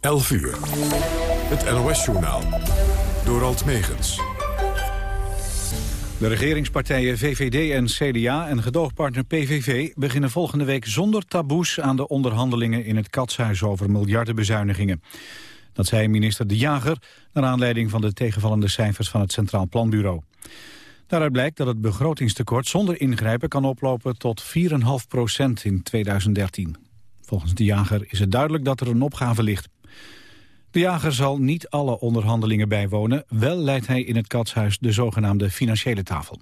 11 uur. Het NOS-journaal. Door Alt Megens. De regeringspartijen VVD en CDA en gedoogpartner PVV beginnen volgende week zonder taboes aan de onderhandelingen in het Katshuis over miljardenbezuinigingen. Dat zei minister De Jager naar aanleiding van de tegenvallende cijfers van het Centraal Planbureau. Daaruit blijkt dat het begrotingstekort zonder ingrijpen kan oplopen tot 4,5 procent in 2013. Volgens De Jager is het duidelijk dat er een opgave ligt. De jager zal niet alle onderhandelingen bijwonen. Wel leidt hij in het katshuis de zogenaamde financiële tafel.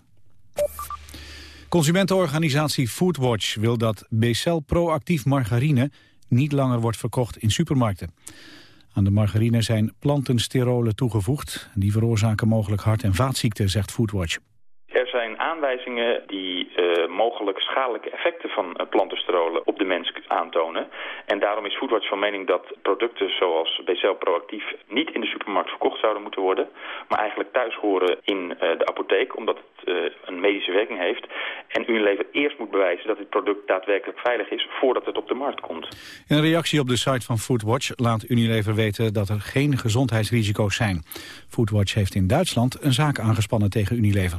Consumentenorganisatie Foodwatch wil dat Becel proactief margarine niet langer wordt verkocht in supermarkten. Aan de margarine zijn plantensterolen toegevoegd. Die veroorzaken mogelijk hart- en vaatziekten, zegt Foodwatch zijn aanwijzingen die uh, mogelijk schadelijke effecten van uh, op de mens aantonen. En daarom is Foodwatch van mening dat producten zoals BCL Proactief niet in de supermarkt verkocht zouden moeten worden. Maar eigenlijk thuis horen in uh, de apotheek, omdat het een medische werking heeft. En Unilever eerst moet bewijzen dat dit product daadwerkelijk veilig is voordat het op de markt komt. In een reactie op de site van Foodwatch laat Unilever weten dat er geen gezondheidsrisico's zijn. Foodwatch heeft in Duitsland een zaak aangespannen tegen Unilever.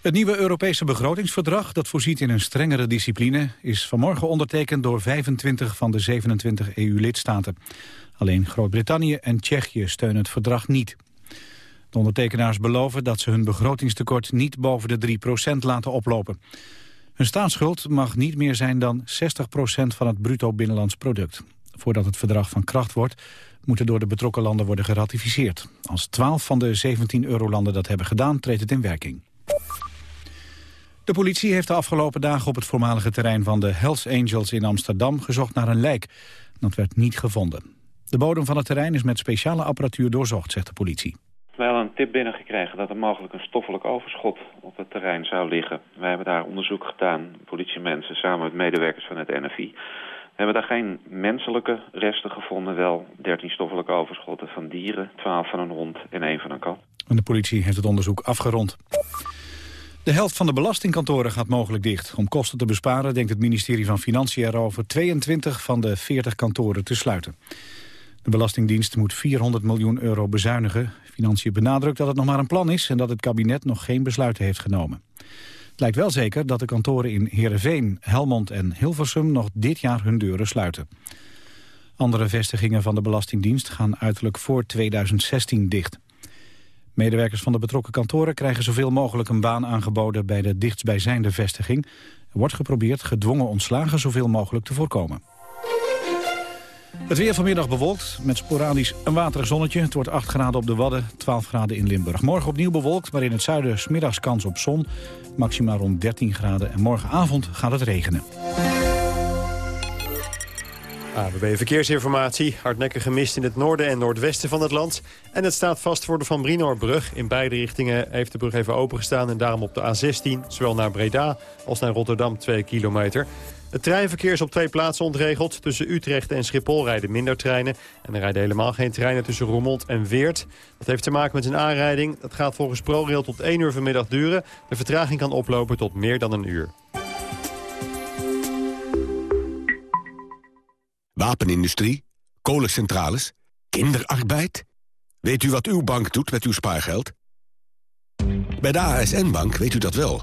Het nieuwe Europese begrotingsverdrag, dat voorziet in een strengere discipline, is vanmorgen ondertekend door 25 van de 27 EU-lidstaten. Alleen Groot-Brittannië en Tsjechië steunen het verdrag niet. De ondertekenaars beloven dat ze hun begrotingstekort niet boven de 3% laten oplopen. Hun staatsschuld mag niet meer zijn dan 60% van het bruto binnenlands product. Voordat het verdrag van kracht wordt, moeten door de betrokken landen worden geratificeerd. Als 12 van de 17 eurolanden dat hebben gedaan, treedt het in werking. De politie heeft de afgelopen dagen op het voormalige terrein van de Hells Angels in Amsterdam gezocht naar een lijk. Dat werd niet gevonden. De bodem van het terrein is met speciale apparatuur doorzocht, zegt de politie. Wij hadden een tip binnengekregen dat er mogelijk een stoffelijk overschot op het terrein zou liggen. Wij hebben daar onderzoek gedaan, politiemensen, samen met medewerkers van het NFI. We hebben daar geen menselijke resten gevonden, wel 13 stoffelijke overschotten van dieren, 12 van een hond en 1 van een kat. En de politie heeft het onderzoek afgerond. De helft van de belastingkantoren gaat mogelijk dicht. Om kosten te besparen denkt het ministerie van Financiën erover 22 van de 40 kantoren te sluiten. De Belastingdienst moet 400 miljoen euro bezuinigen. Financiën benadrukt dat het nog maar een plan is en dat het kabinet nog geen besluiten heeft genomen. Het lijkt wel zeker dat de kantoren in Heerenveen, Helmond en Hilversum nog dit jaar hun deuren sluiten. Andere vestigingen van de Belastingdienst gaan uiterlijk voor 2016 dicht. Medewerkers van de betrokken kantoren krijgen zoveel mogelijk een baan aangeboden bij de dichtstbijzijnde vestiging. Er wordt geprobeerd gedwongen ontslagen zoveel mogelijk te voorkomen. Het weer vanmiddag bewolkt, met sporadisch een waterig zonnetje. Het wordt 8 graden op de Wadden, 12 graden in Limburg. Morgen opnieuw bewolkt, maar in het zuiden smiddags kans op zon. Maximaal rond 13 graden en morgenavond gaat het regenen. ABB Verkeersinformatie. Hardnekkige mist in het noorden en noordwesten van het land. En het staat vast voor de Van Brinoorbrug. In beide richtingen heeft de brug even opengestaan... en daarom op de A16, zowel naar Breda als naar Rotterdam 2 kilometer. Het treinverkeer is op twee plaatsen ontregeld. Tussen Utrecht en Schiphol rijden minder treinen. En er rijden helemaal geen treinen tussen Roermond en Weert. Dat heeft te maken met een aanrijding. Dat gaat volgens ProRail tot 1 uur vanmiddag duren. De vertraging kan oplopen tot meer dan een uur. Wapenindustrie, kolencentrales, kinderarbeid. Weet u wat uw bank doet met uw spaargeld? Bij de ASN-bank weet u dat wel.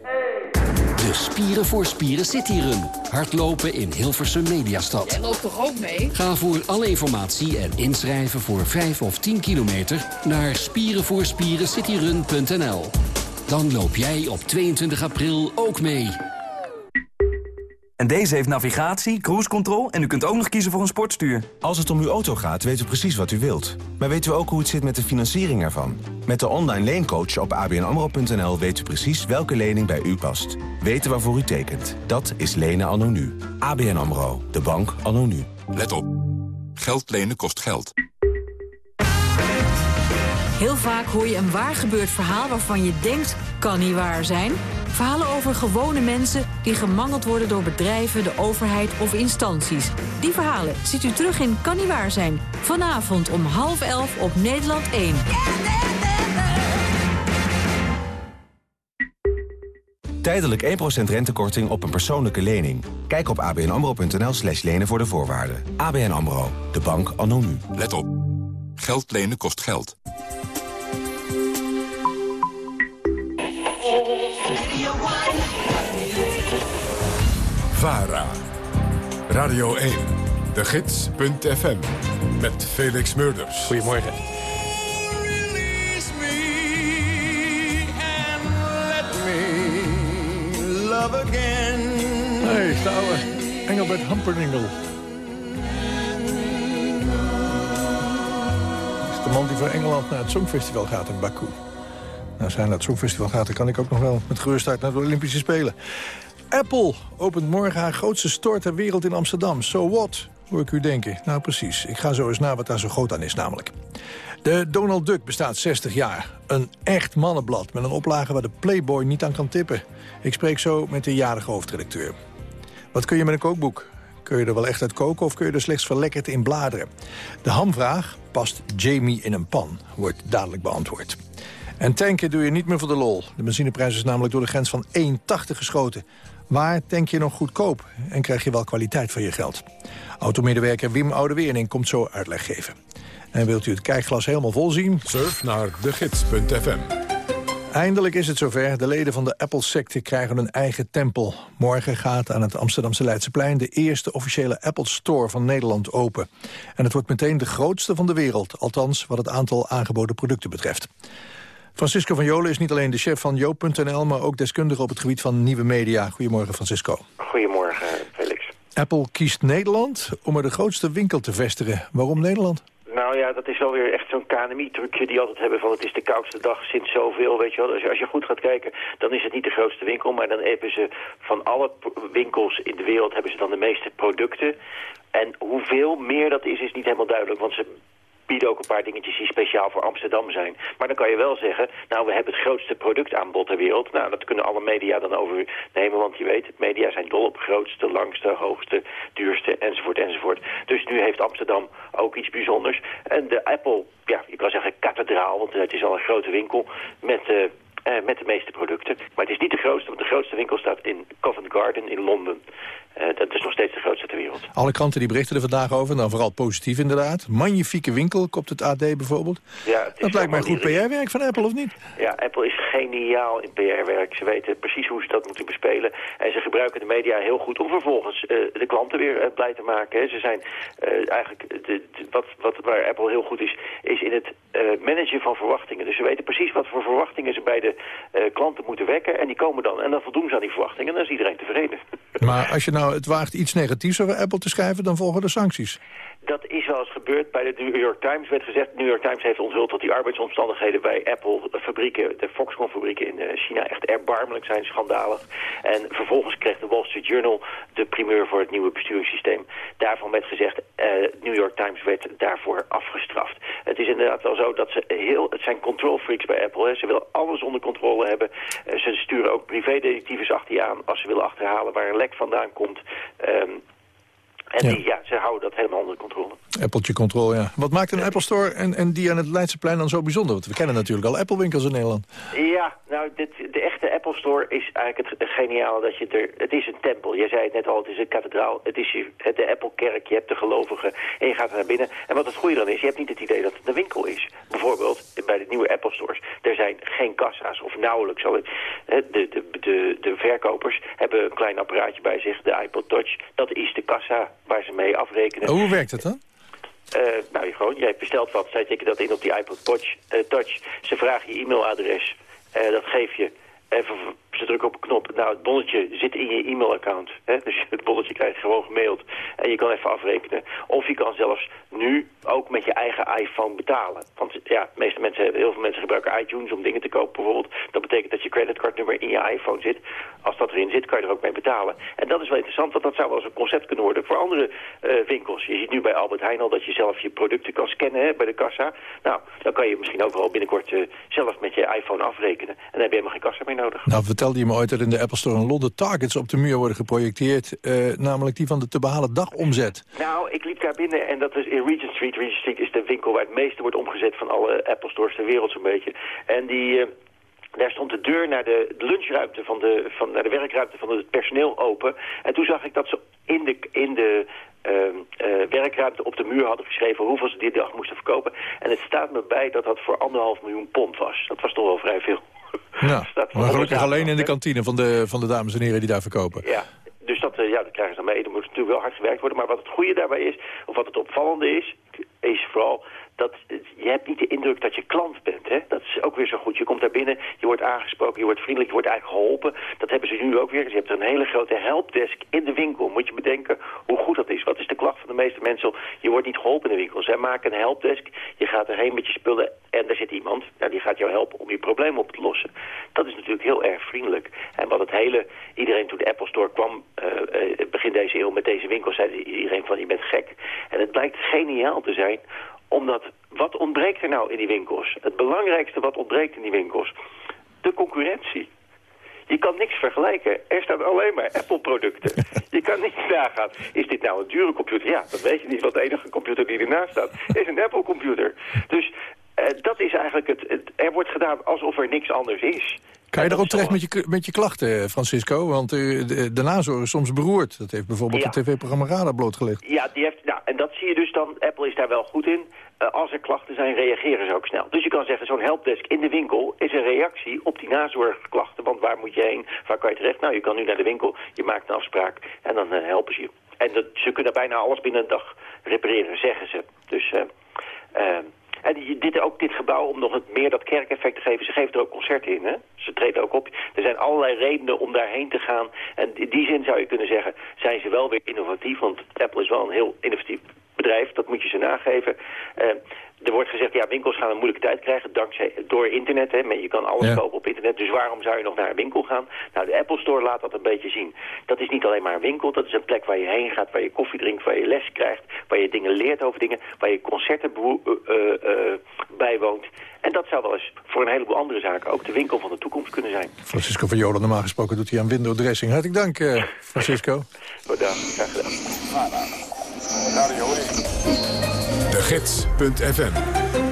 De Spieren voor Spieren Run. Hardlopen in Hilversum Mediastad. Jij loopt toch ook mee? Ga voor alle informatie en inschrijven voor 5 of 10 kilometer... naar spierenvoorspierencityrun.nl. Dan loop jij op 22 april ook mee. En deze heeft navigatie, cruise control en u kunt ook nog kiezen voor een sportstuur. Als het om uw auto gaat, weet u precies wat u wilt. Maar weet u ook hoe het zit met de financiering ervan? Met de online leencoach op abnamro.nl weet u precies welke lening bij u past. Weten waarvoor u tekent. Dat is lenen anno nu. ABN AMRO, de bank anno nu. Let op. Geld lenen kost geld. Heel vaak hoor je een waar gebeurd verhaal waarvan je denkt, kan niet waar zijn... Verhalen over gewone mensen die gemangeld worden door bedrijven, de overheid of instanties. Die verhalen ziet u terug in Kan niet waar zijn. Vanavond om half elf op Nederland 1. Tijdelijk 1% rentekorting op een persoonlijke lening. Kijk op abnamro.nl slash lenen voor de voorwaarden. ABN AMRO, de bank anno nu. Let op. Geld lenen kost geld. VARA. Radio 1. De Gids.fm. Met Felix Murders. Goedemorgen. De oude Engelbert Humperdingle. Dat is de man die voor Engeland naar het Songfestival gaat in Baku. Nou, als hij naar het Songfestival gaat, dan kan ik ook nog wel met gerustheid naar de Olympische Spelen. Apple opent morgen haar grootste store ter wereld in Amsterdam. So what, hoor ik u denken. Nou, precies. Ik ga zo eens naar wat daar zo groot aan is namelijk. De Donald Duck bestaat 60 jaar. Een echt mannenblad met een oplage waar de Playboy niet aan kan tippen. Ik spreek zo met de jarige hoofdredacteur. Wat kun je met een kookboek? Kun je er wel echt uit koken of kun je er slechts verlekkerd in bladeren? De hamvraag, past Jamie in een pan, wordt dadelijk beantwoord. En tanken doe je niet meer voor de lol. De benzineprijs is namelijk door de grens van 1,80 geschoten. Waar tank je nog goedkoop en krijg je wel kwaliteit voor je geld? Automedewerker Wim Oudewering komt zo uitleg geven. En wilt u het kijkglas helemaal vol zien? Surf naar degids.fm. Eindelijk is het zover. De leden van de Apple-secte krijgen een eigen tempel. Morgen gaat aan het Amsterdamse Leidseplein... de eerste officiële Apple Store van Nederland open. En het wordt meteen de grootste van de wereld. Althans, wat het aantal aangeboden producten betreft. Francisco van Jolen is niet alleen de chef van Joop.nl... maar ook deskundige op het gebied van nieuwe media. Goedemorgen, Francisco. Goedemorgen, Felix. Apple kiest Nederland om er de grootste winkel te vestigen. Waarom Nederland? Nou ja, dat is wel weer echt zo'n KNMI-trucje die altijd hebben van het is de koudste dag sinds zoveel, weet je wel. Als je, als je goed gaat kijken, dan is het niet de grootste winkel, maar dan hebben ze van alle winkels in de wereld hebben ze dan de meeste producten. En hoeveel meer dat is, is niet helemaal duidelijk, want ze bieden ook een paar dingetjes die speciaal voor Amsterdam zijn. Maar dan kan je wel zeggen, nou we hebben het grootste productaanbod ter wereld. Nou, dat kunnen alle media dan overnemen, want je weet, media zijn dol op grootste, langste, hoogste, duurste, enzovoort, enzovoort. Dus nu heeft Amsterdam ook iets bijzonders. En de Apple, ja, je kan zeggen kathedraal, want het is al een grote winkel met... Uh, uh, met de meeste producten. Maar het is niet de grootste, want de grootste winkel staat in Covent Garden in Londen. Uh, dat is nog steeds de grootste ter wereld. Alle kranten die berichten er vandaag over, dan vooral positief inderdaad. Magnifieke winkel, kopt het AD bijvoorbeeld. Ja, dat lijkt mij goed PR-werk van Apple, of niet? Ja, Apple is geniaal in PR-werk. Ze weten precies hoe ze dat moeten bespelen. En ze gebruiken de media heel goed om vervolgens uh, de klanten weer blij te maken. Hè. Ze zijn eigenlijk, de, de, wat, wat, waar Apple heel goed is, is in het managen van verwachtingen. Dus ze weten precies wat voor verwachtingen ze bij de klanten moeten wekken. En die komen dan. En dan voldoen ze aan die verwachtingen. En dan is iedereen tevreden. Maar als je nou het waagt iets negatiefs over Apple te schrijven... dan volgen er sancties. Dat is wel eens gebeurd bij de New York Times. werd gezegd, New York Times heeft onthuld dat die arbeidsomstandigheden bij Apple-fabrieken, de Foxconn-fabrieken in eh, China, echt erbarmelijk zijn, schandalig. En vervolgens kreeg de Wall Street Journal de primeur voor het nieuwe besturingssysteem. Daarvan werd gezegd, uh, New York Times werd daarvoor afgestraft. Het is inderdaad wel zo dat ze heel, het zijn control freaks bij Apple. Hè. Ze willen alles onder controle hebben. Ze sturen ook privédetectives achter je aan als ze willen achterhalen waar een lek vandaan komt. Um, en ja. Die, ja, ze houden dat helemaal onder controle. Appeltje controle, ja. Wat maakt een Apple Store en, en die aan het Leidseplein dan zo bijzonder? Want we kennen natuurlijk al Apple-winkels in Nederland. Ja, nou, dit, de echte Apple Store is eigenlijk het geniale dat je er... Het is een tempel. Jij zei het net al, het is een kathedraal. Het is je, de Apple-kerk, je hebt de gelovigen en je gaat er naar binnen. En wat het goede dan is, je hebt niet het idee dat het een winkel is. Bijvoorbeeld bij de nieuwe Apple Stores. Er zijn geen kassa's, of nauwelijks. De, de, de, de verkopers hebben een klein apparaatje bij zich, de iPod Touch. Dat is de kassa waar ze mee afrekenen. Oh, hoe werkt het dan? Uh, nou, je gewoon, jij bestelt wat, zij tikken dat in op die iPod Touch. Uh, touch. Ze vragen je e-mailadres, uh, dat geef je. En ze drukken op een knop. Nou, het bonnetje zit in je e-mailaccount. Dus het bonnetje krijg je gewoon gemaild. En je kan even afrekenen. Of je kan zelfs nu ook met je eigen iPhone betalen. Want ja, de meeste mensen, heel veel mensen gebruiken iTunes om dingen te kopen bijvoorbeeld. Dat betekent dat je creditcardnummer in je iPhone zit. Als dat erin zit, kan je er ook mee betalen. En dat is wel interessant, want dat zou wel eens een concept kunnen worden voor andere uh, winkels. Je ziet nu bij Albert Heijn al dat je zelf je producten kan scannen hè, bij de kassa. Nou, dan kan je misschien ook wel binnenkort uh, zelf met je iPhone afrekenen. En dan heb je helemaal geen kassa meer nodig. Nou, vertelde je me ooit dat in de Apple Store in Londen targets op de muur worden geprojecteerd. eh, namelijk die van de te behalen dagomzet. Nou, ik liep daar binnen en dat is in Regent Street. Regent Street is de winkel waar het meeste wordt omgezet van alle Apple Stores ter wereld zo'n beetje. En die... eh, daar stond de deur naar de lunchruimte van de, van, naar de werkruimte van het personeel open. En toen zag ik dat ze in de, in de ehm, eh, werkruimte op de muur hadden geschreven hoeveel ze die dag moesten verkopen. En het staat me bij dat dat voor anderhalf miljoen pond was. Dat was toch wel vrij veel. Ja, maar gelukkig alleen in de kantine van de, van de dames en heren die daar verkopen. Ja, dus dat, eh, ja, dat krijgen ze dan mee. Er moet natuurlijk wel hard gewerkt worden. Maar wat het goede daarbij is, of wat het opvallende is, is vooral dat je hebt niet de indruk dat je klant bent. Hè? Dat is ook weer zo goed. Je komt daar binnen, je wordt aangesproken, je wordt vriendelijk, je wordt eigenlijk geholpen. Dat hebben ze nu ook weer. Je hebt een hele grote helpdesk in de winkel. Moet je bedenken hoe goed dat is. Wat is de klacht van de meeste mensen? Je wordt niet geholpen in de winkel. Zij maken een helpdesk, je gaat erheen met je spullen en daar zit iemand. Die gaat jou helpen om je probleem op te lossen. Dat is natuurlijk heel erg vriendelijk. En wat het hele, iedereen toen de Apple Store kwam, eh, eh, begin deze eeuw met deze winkel, zei iedereen van je bent gek. En het blijkt geniaal te zijn omdat, wat ontbreekt er nou in die winkels? Het belangrijkste wat ontbreekt in die winkels? De concurrentie. Je kan niks vergelijken. Er staan alleen maar Apple-producten. Je kan niet nagaan, is dit nou een dure computer? Ja, dat weet je niet, want de enige computer die ernaast staat is een Apple-computer. Dus eh, dat is eigenlijk het, het... Er wordt gedaan alsof er niks anders is. Kan je daarop terecht met je, met je klachten, Francisco? Want eh, de, de nazorg is soms beroerd. Dat heeft bijvoorbeeld Ja. het tv-programma Radar blootgelegd. Ja, die heeft, dat zie je dus dan. Apple is daar wel goed in. Eh, als er klachten zijn, reageren ze ook snel. Dus je kan zeggen, zo'n helpdesk in de winkel is een reactie op die nazorgklachten. Want waar moet je heen? Waar kan je terecht? Nou, je kan nu naar de winkel, je maakt een afspraak en dan eh, helpen ze je. En dat, ze kunnen bijna alles binnen een dag repareren, zeggen ze. Dus... eh, en dit, ook dit gebouw, om nog meer dat kerkeffect te geven, ze geven er ook concerten in. Hè? Ze treden ook op. Er zijn allerlei redenen om daarheen te gaan. En in die zin zou je kunnen zeggen, zijn ze wel weer innovatief. Want Apple is wel een heel innovatief bedrijf, dat moet je ze nageven. Eh, er wordt gezegd, ja, winkels gaan een moeilijke tijd krijgen dankzij, door internet. Hè? Je kan alles Ja. kopen op internet, dus waarom zou je nog naar een winkel gaan? Nou, de Apple Store laat dat een beetje zien. Dat is niet alleen maar een winkel, dat is een plek waar je heen gaat, waar je koffie drinkt, waar je les krijgt, waar je dingen leert over dingen, waar je concerten eh, eh, eh, bijwoont. En dat zou wel eens voor een heleboel andere zaken ook de winkel van de toekomst kunnen zijn. Francisco van Jolen, normaal gesproken doet hij aan window dressing. Hartelijk dank, eh, Francisco. Bedankt, graag gedaan. De Gids.fm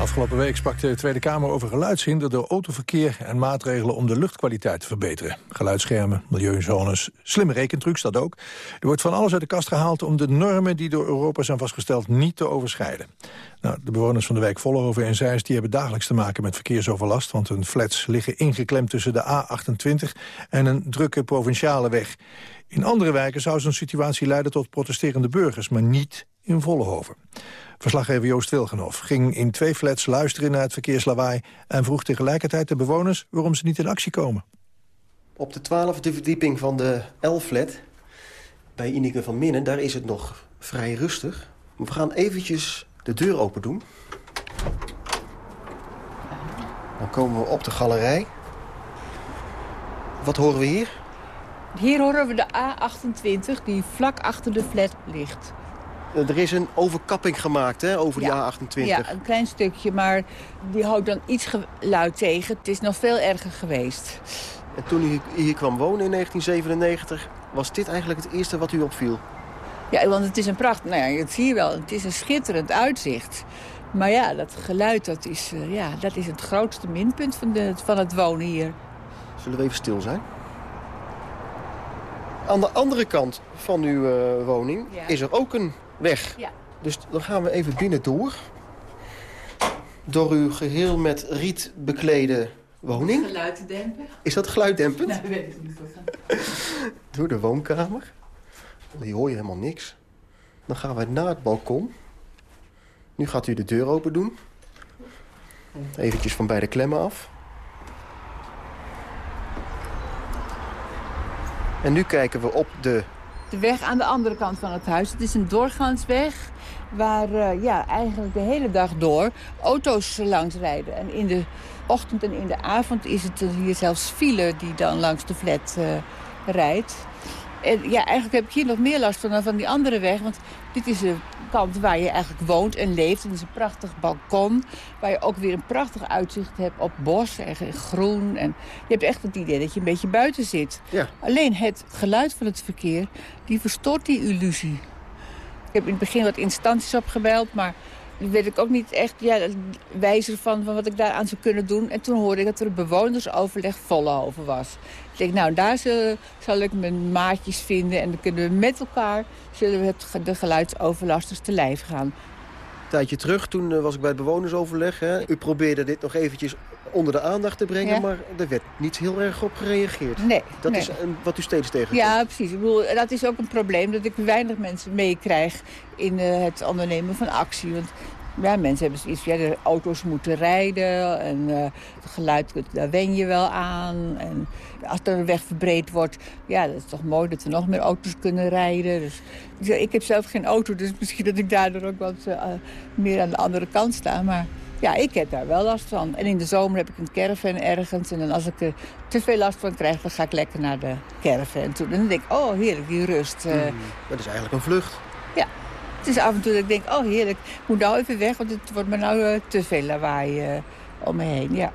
Afgelopen week sprak de Tweede Kamer over geluidshinder door autoverkeer en maatregelen om de luchtkwaliteit te verbeteren. Geluidsschermen, milieuzones, slimme rekentrucs, dat ook. Er wordt van alles uit de kast gehaald om de normen die door Europa zijn vastgesteld niet te overschrijden. Nou, de bewoners van de wijk Vollenhoven en Zeist die hebben dagelijks te maken met verkeersoverlast, want hun flats liggen ingeklemd tussen de A28 en een drukke provinciale weg. In andere wijken zou zo'n situatie leiden tot protesterende burgers, maar niet in Vollenhoven. Verslaggever Joost Wilgenhoff ging in twee flats luisteren naar het verkeerslawaai... en vroeg tegelijkertijd de bewoners waarom ze niet in actie komen. Op de twaalfde verdieping van de L-flat, bij Ineke van Minnen, daar is het nog vrij rustig. We gaan eventjes de deur open doen. Dan komen we op de galerij. Wat horen we hier? Hier horen we de A28 die vlak achter de flat ligt. Eh, Er is een overkapping gemaakt hè, over die A28. Ja, een klein stukje, maar die houdt dan iets geluid tegen. Het is nog veel erger geweest. En toen u hier kwam wonen in 1997, was dit eigenlijk het eerste wat u opviel? Ja, want het is een pracht. Nou ja, dat zie je wel. Het is een schitterend uitzicht. Maar ja, dat geluid, dat is, eh, ja, dat is het grootste minpunt van, de, van het wonen hier. Zullen we even stil zijn? Aan de andere kant van uw eh, woning Ja. is er ook een weg. Ja. Dus dan gaan we even binnen door. Door uw geheel met riet beklede woning. Geluid te dempen? Is dat geluiddempend? Nou, weet ik niet. Door de woonkamer. Die hoor je helemaal niks. Dan gaan we naar het balkon. Nu gaat u de deur open doen. Eventjes van beide klemmen af. En nu kijken we op de... De weg aan de andere kant van het huis. Het is een doorgaansweg waar eh, ja, eigenlijk de hele dag door auto's langs rijden. En in de ochtend en in de avond is het hier zelfs file die dan langs de flat eh, rijdt. En ja, eigenlijk heb ik hier nog meer last van dan van die andere weg. Want dit is de kant waar je eigenlijk woont en leeft. En het is een prachtig balkon. Waar je ook weer een prachtig uitzicht hebt op bos en groen. En je hebt echt het idee dat je een beetje buiten zit. Ja. Alleen het geluid van het verkeer, die verstoort die illusie. Ik heb in het begin wat instanties opgebeld, maar weet ik ook niet echt ja, wijzer van, van wat ik daaraan zou kunnen doen. En toen hoorde ik dat er een bewonersoverleg Vollenhoven was. Ik denk, nou, daar zal, zal ik mijn maatjes vinden... en dan kunnen we met elkaar zullen we het, de geluidsoverlasters te lijf gaan. Een tijdje terug, toen eh, was ik bij het bewonersoverleg. Hè. U probeerde dit nog eventjes onder de aandacht te brengen... Ja. maar er werd niet heel erg op gereageerd. Nee. Dat nee. is een, wat u steeds tegenkomt. Ja, precies. Ik bedoel, dat is ook een probleem dat ik weinig mensen meekrijg in eh, het ondernemen van actie. Want ja, mensen hebben zoiets ja, de auto's moeten rijden en eh, het geluid, daar wen je wel aan. En als er een weg verbreed wordt, ja, dat is toch mooi dat er nog meer auto's kunnen rijden. Dus, ik heb zelf geen auto, dus misschien dat ik daardoor ook wat eh, meer aan de andere kant sta. Maar ja, ik heb daar wel last van. En in de zomer heb ik een caravan ergens. En dan als ik er te veel last van krijg, dan ga ik lekker naar de caravan toe. En dan denk ik, oh heerlijk, die rust. eh. Hmm, dat is eigenlijk een vlucht. Ja, het is af en toe dat ik denk, oh heerlijk, ik moet nou even weg, want het wordt me nou eh, te veel lawaai eh, om me heen. Ja.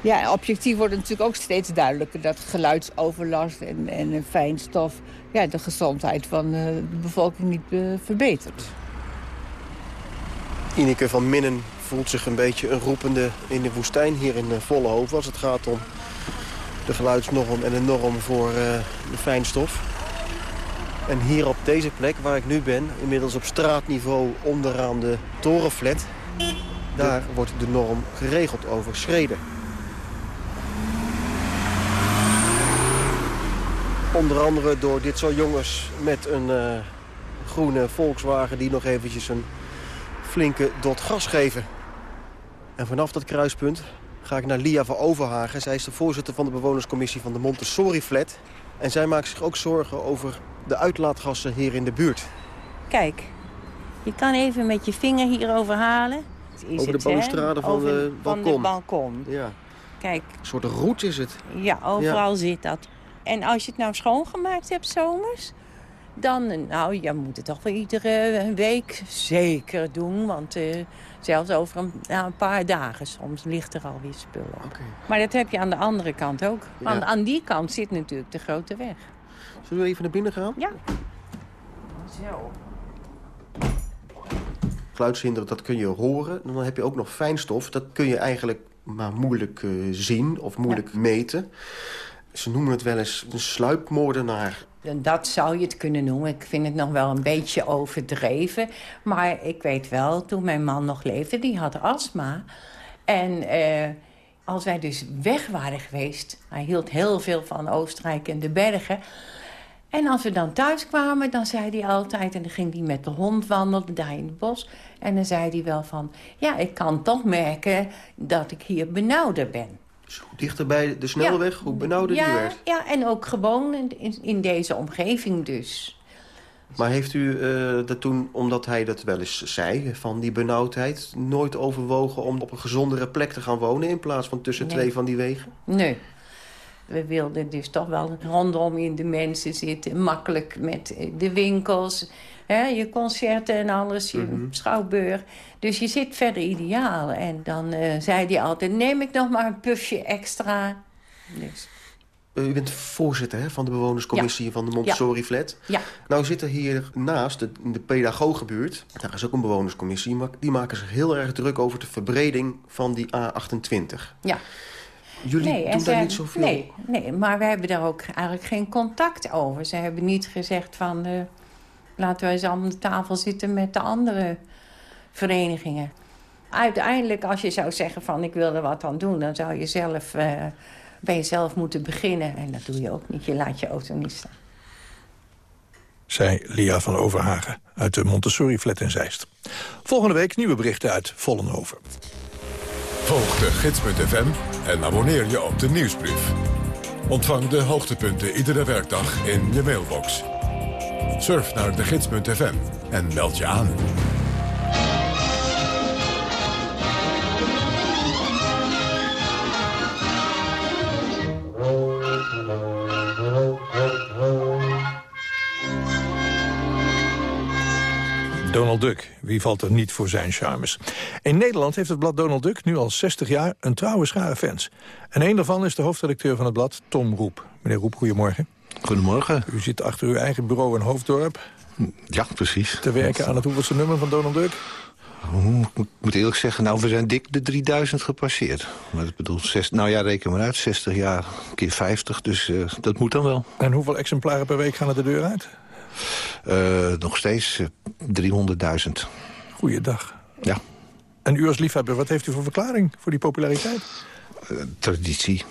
ja, objectief wordt het natuurlijk ook steeds duidelijker dat geluidsoverlast en, en fijnstof ja, de gezondheid van de bevolking niet verbetert. Ineke van Minnen voelt zich een beetje een roepende in de woestijn hier in eh, Vollenhoven... als het gaat om de geluidsnorm en de norm voor eh, de fijnstof. En hier op deze plek waar ik nu ben, inmiddels op straatniveau onderaan de torenflat... daar wordt de norm geregeld overschreden. Onder andere door dit soort jongens met een eh, groene Volkswagen... die nog eventjes een flinke dot gas geven. En vanaf dat kruispunt ga ik naar Lia van Overhagen. Zij is de voorzitter van de bewonerscommissie van de Montessori-flat. En zij maakt zich ook zorgen over de uitlaatgassen hier in de buurt. Kijk, je kan even met je vinger hierover halen. Is Over de balustrade van Over- de Van balkon. de balkon. Ja, Kijk, een soort roet is het. ja, overal zit dat. En als je het nou schoongemaakt hebt zomers... dan, eh, nou, je moet het toch wel iedere week zeker doen. Want eh, zelfs over een, een paar dagen soms ligt er alweer spul op. Maar dat heb je aan de andere kant ook. Want Ja. aan die kant zit natuurlijk de grote weg. Zullen we even naar binnen gaan? Ja. Zo. Geluidshinder, dat kun je horen. En dan heb je ook nog fijnstof. Dat kun je eigenlijk maar moeilijk eh, zien of moeilijk meten. Ze noemen het wel eens een sluipmoordenaar. Dat zou je het kunnen noemen. Ik vind het nog wel een beetje overdreven. Maar ik weet wel, toen mijn man nog leefde, die had astma. En eh, als wij dus weg waren geweest... hij hield heel veel van Oostenrijk en de bergen... En als we dan thuis kwamen, dan zei hij altijd... en dan ging hij met de hond wandelen daar in het bos... en dan zei hij wel van... ja, ik kan toch merken dat ik hier benauwder ben. Hoe dichter bij de snelweg, hoe benauwder ja, die werd. Ja, en ook gewoon in, deze omgeving dus. Maar heeft u eh, dat toen, omdat hij dat wel eens zei, van die benauwdheid... nooit overwogen om op een gezondere plek te gaan wonen... in plaats van tussen Nee. twee van die wegen? Nee. We wilden dus toch wel rondom in de mensen zitten. Makkelijk met eh, de winkels, hè, je concerten en alles, je Mhm. schouwburg. Dus je zit verder ideaal. En dan eh, zei hij altijd, neem ik nog maar een pufje extra. Dus, Eh, u bent voorzitter hè, van de bewonerscommissie van de Montessori-flat. ja. Nou zit er hier naast, de, in de pedagogenbuurt... daar is ook een bewonerscommissie... maar die maken zich heel erg druk over de verbreding van die A28. Ja. Jullie Nee, doen daar niet zoveel... Nee, nee, maar we hebben daar ook eigenlijk geen contact over. Ze hebben niet gezegd van... eh, laten wij eens aan de tafel zitten met de andere verenigingen. Uiteindelijk, als je zou zeggen van ik wil er wat aan doen... dan zou je zelf eh, bij jezelf moeten beginnen. En dat doe je ook niet. Je laat je auto niet staan. Zei Lia van Overhagen uit de Montessori-flat in Zeist. Volgende week nieuwe berichten uit Vollenhoven. Volg de gids.fm en abonneer je op de nieuwsbrief. Ontvang de hoogtepunten iedere werkdag in je mailbox. Surf naar de gids.fm en meld je aan. Donald Duck. Wie valt er niet voor zijn charmes? In Nederland heeft het blad Donald Duck nu al 60 jaar een trouwe schare fans. En een daarvan is de hoofdredacteur van het blad, Tom Roep. Meneer Roep, goedemorgen. Goedemorgen. U zit achter uw eigen bureau in Hoofddorp. Ja, precies. Te werken aan het hoeveelste nummer van Donald Duck? Ik moet eerlijk zeggen, nou, we zijn dik de 3000 gepasseerd. Maar ik bedoel, zes, nou ja, reken maar uit, 60 jaar keer 50, dus uh, dat moet dan wel. En hoeveel exemplaren per week gaan er de deur uit? Uh, nog steeds uh, 300.000. Goeiedag. Ja. En u als liefhebber, wat heeft u voor verklaring voor die populariteit? traditie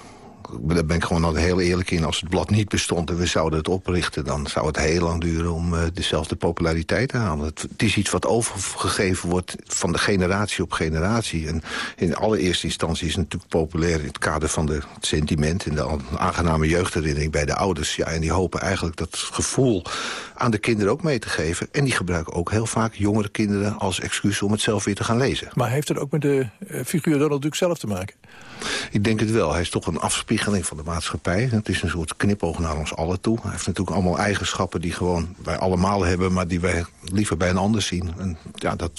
daar ben ik gewoon al heel eerlijk in. Als het blad niet bestond en we zouden het oprichten... dan zou het heel lang duren om uh, dezelfde populariteit te halen. Het, is iets wat overgegeven wordt van de generatie op generatie. En in allereerste instantie is het natuurlijk populair... in het kader van de, het sentiment en de aangename jeugdherinnering bij de ouders. Ja, en die hopen eigenlijk dat gevoel aan de kinderen ook mee te geven. En die gebruiken ook heel vaak jongere kinderen als excuus om het zelf weer te gaan lezen. Maar heeft het ook met de uh, figuur Donald Duck zelf te maken? Ik denk het wel. Hij is toch een afspiegeling van de maatschappij. Het is een soort knipoog naar ons allen toe. Hij heeft natuurlijk allemaal eigenschappen die gewoon wij allemaal hebben... maar die wij liever bij een ander zien. En ja, dat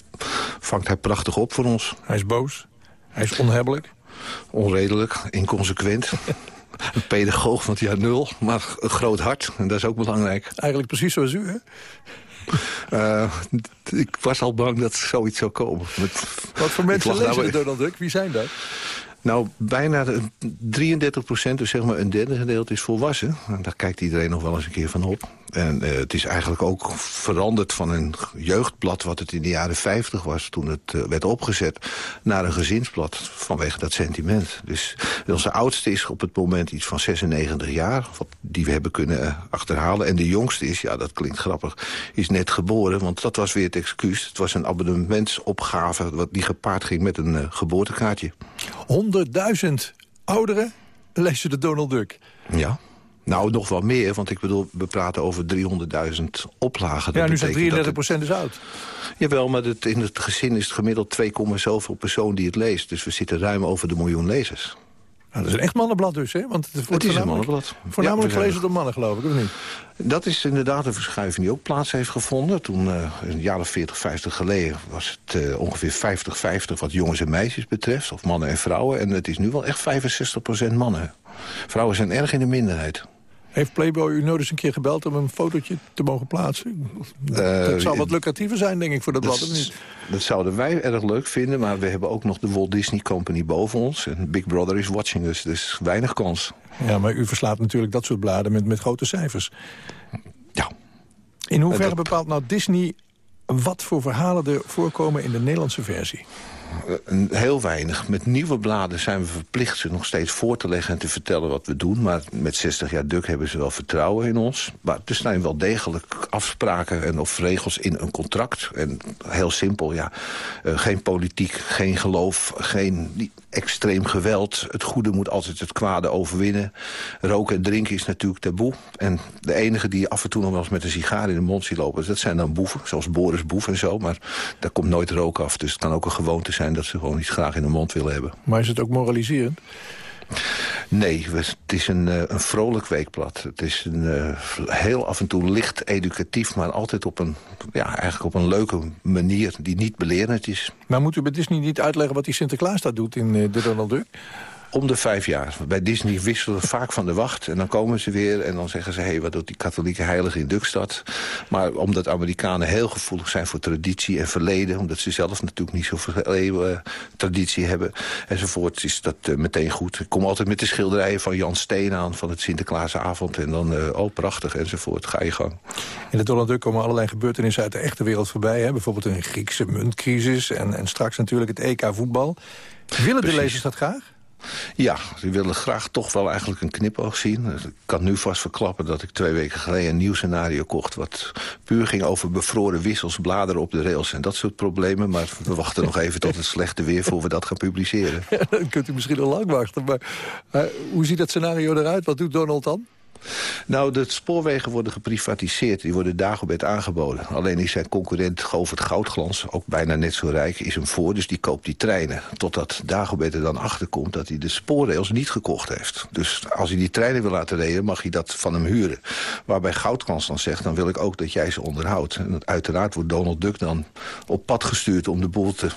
vangt hij prachtig op voor ons. Hij is boos. Hij is onhebbelijk. Onredelijk, inconsequent. een pedagoog van het jaar nul, maar een groot hart. En dat is ook belangrijk. Eigenlijk precies zoals u, hè? Uh, ik was al bang dat zoiets zou komen. Met, Wat voor mensen lezen nou... Donald Duck? Wie zijn dat? Nou, bijna 33 procent, dus zeg maar een derde gedeelte is volwassen. En daar kijkt iedereen nog wel eens een keer van op. En uh, het is eigenlijk ook veranderd van een jeugdblad... wat het in de jaren 50 was toen het uh, werd opgezet... naar een gezinsblad vanwege dat sentiment. Dus onze oudste is op het moment iets van 96 jaar... Wat, die we hebben kunnen achterhalen. En de jongste is, ja, dat klinkt grappig, is net geboren. Want dat was weer het excuus. Het was een abonnementsopgave wat die gepaard ging met een geboortekaartje. 100.000 ouderen lezen de Donald Duck. Ja. Nou, nog wel meer, want ik bedoel, we praten over 300.000 oplagen. Ja, nu zijn 33 procent dus oud. Jawel, maar het, in het gezin is het gemiddeld 2, zoveel persoon die het leest. Dus we zitten ruim over de miljoen lezers. Nou, dat is een echt mannenblad dus, hè? Want het, het is een mannenblad. Voornamelijk ja, gelezen door mannen, geloof ik, of niet? Dat is inderdaad een verschuiving die ook plaats heeft gevonden. Toen, uh, een jaar of 40, 50 geleden, was het uh, ongeveer 50-50... wat jongens en meisjes betreft, of mannen en vrouwen. En het is nu wel echt 65% mannen. Vrouwen zijn erg in de minderheid. Heeft Playboy u nooit eens een keer gebeld om een fotootje te mogen plaatsen? Uh, dat zou wat lucratiever zijn, denk ik, voor dat, dat blad, niet? Dat zouden wij erg leuk vinden, maar we hebben ook nog de Walt Disney Company boven ons. En Big Brother is watching us, dus weinig kans. Ja, maar u verslaat natuurlijk dat soort bladen met, met grote cijfers. Ja. In hoeverre bepaalt nou Disney wat voor verhalen er voorkomen in de Nederlandse versie? Heel weinig. Met nieuwe bladen zijn we verplicht ze nog steeds voor te leggen... en te vertellen wat we doen. Maar met 60 jaar Duk hebben ze wel vertrouwen in ons. Maar er zijn wel degelijk afspraken en of regels in een contract. En heel simpel, ja. Uh, geen politiek, geen geloof, geen extreem geweld. Het goede moet altijd het kwade overwinnen. Roken en drinken is natuurlijk taboe. En de enige die af en toe nog wel eens met een sigaar in de mond ziet lopen... dat zijn dan boeven, zoals Boris Boef en zo. Maar daar komt nooit rook af, dus het kan ook een gewoonte zijn... dat ze gewoon iets graag in de mond willen hebben. Maar is het ook moraliserend? Nee, het is een, uh, een vrolijk weekblad. Het is een, uh, heel af en toe licht educatief, maar altijd op een, ja, eigenlijk op een leuke manier die niet belerend is. Maar moet u bij Disney niet uitleggen wat die Sinterklaas daar doet in uh, de Donald Duck? Om de vijf jaar. Bij Disney wisselen we vaak van de wacht. En dan komen ze weer en dan zeggen ze... hé, hey, wat doet die katholieke heilige in Dukstad? Maar omdat Amerikanen heel gevoelig zijn voor traditie en verleden... omdat ze zelf natuurlijk niet zoveel eeuwen traditie hebben enzovoort... is dat uh, meteen goed. Ik kom altijd met de schilderijen van Jan Steen aan... van het Sinterklaasavond en dan, uh, oh prachtig enzovoort, ga je gang. In de Donald Duck komen allerlei gebeurtenissen uit de echte wereld voorbij. Hè? Bijvoorbeeld een Griekse muntcrisis en, en straks natuurlijk het EK voetbal. Willen Precies. de lezers dat graag? Ja, die willen graag toch wel eigenlijk een knipoog zien. Ik kan nu vast verklappen dat ik twee weken geleden een nieuw scenario kocht... wat puur ging over bevroren wissels, bladeren op de rails en dat soort problemen. Maar we wachten nog even tot het slechte weer voor we dat gaan publiceren. Dan kunt u misschien al lang wachten. Maar hoe ziet dat scenario eruit? Wat doet Donald dan? Nou, de spoorwegen worden geprivatiseerd. Die worden Dagobert aangeboden. Alleen is zijn concurrent Govert Goudglans, ook bijna net zo rijk, is hem voor. Dus die koopt die treinen. Totdat Dagobert er dan achterkomt dat hij de spoorrails niet gekocht heeft. Dus als hij die treinen wil laten rijden, mag hij dat van hem huren. Waarbij Goudglans dan zegt, dan wil ik ook dat jij ze onderhoudt. En uiteraard wordt Donald Duck dan op pad gestuurd om de boel te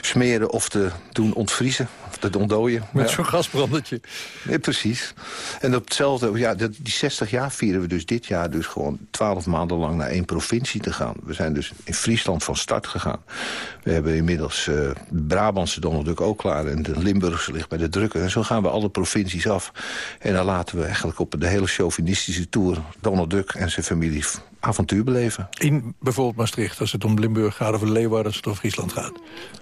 smeren of te doen ontvriezen. Te ontdooien. Met Ja. zo'n gasbrandertje. Nee, precies. En op hetzelfde, ja, dat- die 60 jaar vieren we dus dit jaar dus gewoon 12 maanden lang naar één provincie te gaan. We zijn dus in Friesland van start gegaan. We hebben inmiddels eh Brabantse Donald Duck ook klaar en de Limburgse ligt bij de drukker. En zo gaan we alle provincies af. En dan laten we eigenlijk op de hele chauvinistische tour Donald Duck en zijn familie avontuur beleven. In bijvoorbeeld Maastricht, als het om Limburg gaat... of Leeuwarden, als het om Friesland gaat.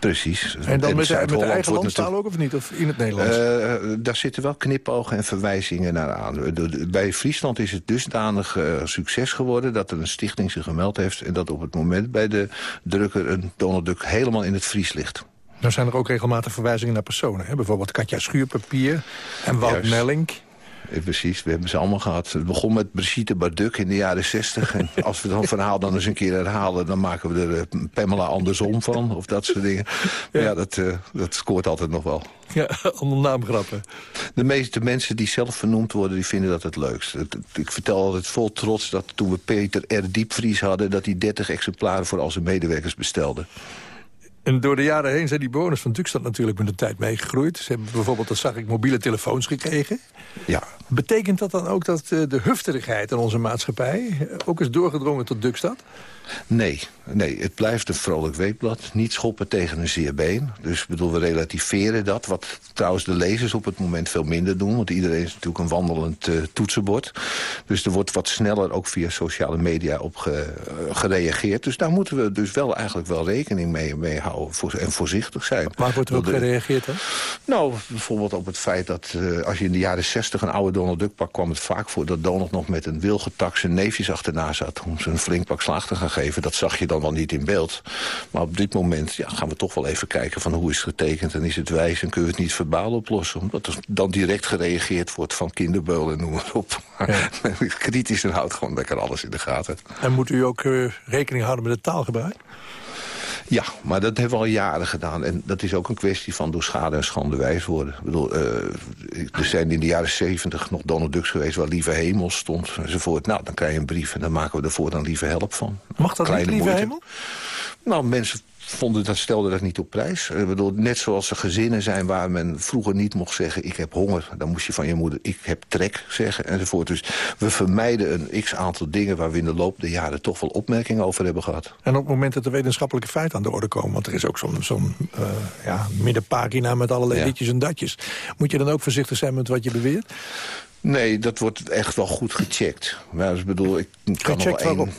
Precies. En dan met, de- met de Zuid-Holland eigen landstaal ook of niet? Of in het Nederlands? Eh, daar zitten wel knipogen en verwijzingen naar aan. Bij Friesland is het dusdanig eh, succes geworden... dat er een stichting zich gemeld heeft... en dat op het moment bij de drukker een Donald Duck helemaal in het Fries ligt. Dan zijn er ook regelmatig verwijzingen naar personen. Hè? Bijvoorbeeld Katja Schuurpapier en Wout Juist. Mellink. Eh, Precies, we hebben ze allemaal gehad. Het begon met Brigitte Barduk in de jaren zestig. En als we dan verhaal dan eens een keer herhalen... dan maken we er eh, Pamela andersom van, of dat soort dingen. Maar ja, dat, eh, dat scoort altijd nog wel. Ja, allemaal naamgrappen. De meeste mensen die zelf vernoemd worden, die vinden dat het leukst. Ik vertel altijd vol trots dat toen we Peter R. Diepvries hadden... dat hij 30 exemplaren voor al zijn medewerkers bestelde. En door de jaren heen zijn die bewoners van Dukstad natuurlijk met de tijd meegegroeid. Ze hebben bijvoorbeeld, dat zag ik, mobiele telefoons gekregen. Ja. Betekent dat dan ook dat eh, de hufterigheid in onze maatschappij... eh, ook is doorgedrongen tot Dukstad? Nee, nee, het blijft een vrolijk weekblad. Niet schoppen tegen een zeer been. Dus bedoel, we relativeren dat. Wat trouwens de lezers op het moment veel minder doen. Want iedereen is natuurlijk een wandelend eh, toetsenbord. Dus er wordt wat sneller ook via sociale media op ge- eh, gereageerd. Dus daar moeten we dus wel eigenlijk wel rekening mee, mee houden. voor- en voorzichtig zijn. Waar wordt er de- gereageerd dan? Nou, bijvoorbeeld op het feit dat eh, als je in de jaren 60 een oude Donald Duck pak... kwam het vaak voor dat Donald nog met een wilgetak zijn neefjes achterna zat... om ze een flink pak slaag te gaan geven. Dat zag je dan wel niet in beeld. Maar op dit moment ja, gaan we toch wel even kijken van hoe is het getekend... en is het wijs en kunnen we het niet verbaal oplossen. Omdat er dan direct gereageerd wordt van kinderbeul en noem maar op. Kritisch en houdt gewoon lekker alles in de gaten. En moet u ook eh, rekening houden met het taalgebruik? Ja, maar dat hebben we al jaren gedaan. En dat is ook een kwestie van door schade en schande wijs worden. Ik bedoel, eh, er zijn in de jaren zeventig nog Donald Ducks geweest... waar Lieve Hemel stond enzovoort. Nou, dan krijg je een brief en dan maken we er voortaan Lieve Help van. Mag dat Kleine niet, lieve moeite. hemel? Nou, mensen vonden dat, stelden dat niet op prijs. Ik bedoel, net zoals er gezinnen zijn waar men vroeger niet mocht zeggen... ik heb honger, dan moest je van je moeder ik heb trek zeggen enzovoort. Dus we vermijden een x-aantal dingen... waar we in de loop der jaren toch wel opmerkingen over hebben gehad. En op het moment dat de wetenschappelijke feiten aan de orde komen... want er is ook zo'n zo'n eh, ja, middenpagina met allerlei Ja. ditjes en datjes... moet je dan ook voorzichtig zijn met wat je beweert? Nee, dat wordt echt wel goed gecheckt. Maar ik bedoel, ik kan nog wel Gecheckt één...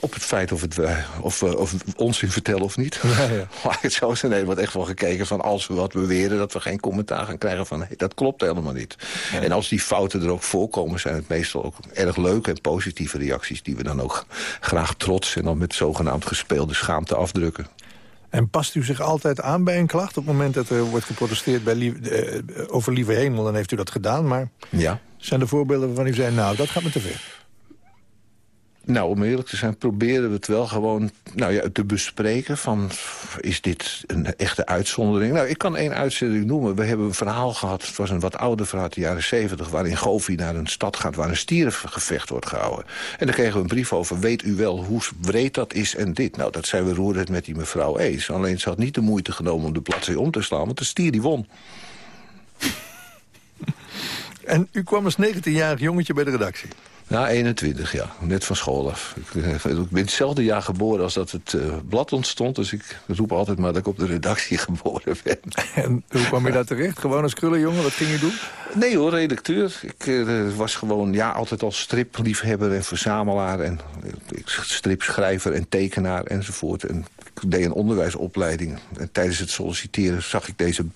Op het feit of, het, eh, of, eh, of onzin vertellen of niet. Ja, ja. Laat ik het zo zeggen. Nee, er wordt echt wel gekeken van als we wat beweren... dat we geen commentaar gaan krijgen van hey, dat klopt helemaal niet. En als die fouten er ook voorkomen... zijn het meestal ook erg leuke en positieve reacties... die we dan ook graag trots en dan met zogenaamd gespeelde schaamte afdrukken. En past u zich altijd aan bij een klacht? Op het moment dat er wordt geprotesteerd bij Lief- eh, over Lieve Hemel... dan heeft u dat gedaan, maar Ja. zijn er voorbeelden waarvan u zei... nou, dat gaat me te ver? Nou, om eerlijk te zijn, proberen we het wel gewoon nou ja, te bespreken. Van, is dit een echte uitzondering? Nou, ik kan één uitzondering noemen. We hebben een verhaal gehad, het was een wat ouder verhaal uit de jaren zeventig... waarin Govi naar een stad gaat waar een stierengevecht wordt gehouden. En daar kregen we een brief over, weet u wel hoe breed dat is en dit? Nou, dat zijn we roerend met die mevrouw eens. Alleen ze had niet de moeite genomen om de bladzij om te slaan... want de stier die won. En u kwam als 19-jarig jongetje bij de redactie. Ja, 21, ja. Net van school af. Ik, eh, ik ben hetzelfde jaar geboren als dat het eh, blad ontstond. Dus ik roep altijd maar dat ik op de redactie geboren ben. En hoe kwam u daar terecht? Gewoon als krullenjongen, wat ging u doen? Nee hoor, redacteur. Ik eh, was gewoon ja, altijd al stripliefhebber en verzamelaar. En stripschrijver en tekenaar enzovoort. En deed een onderwijsopleiding. En tijdens het solliciteren zag ik deze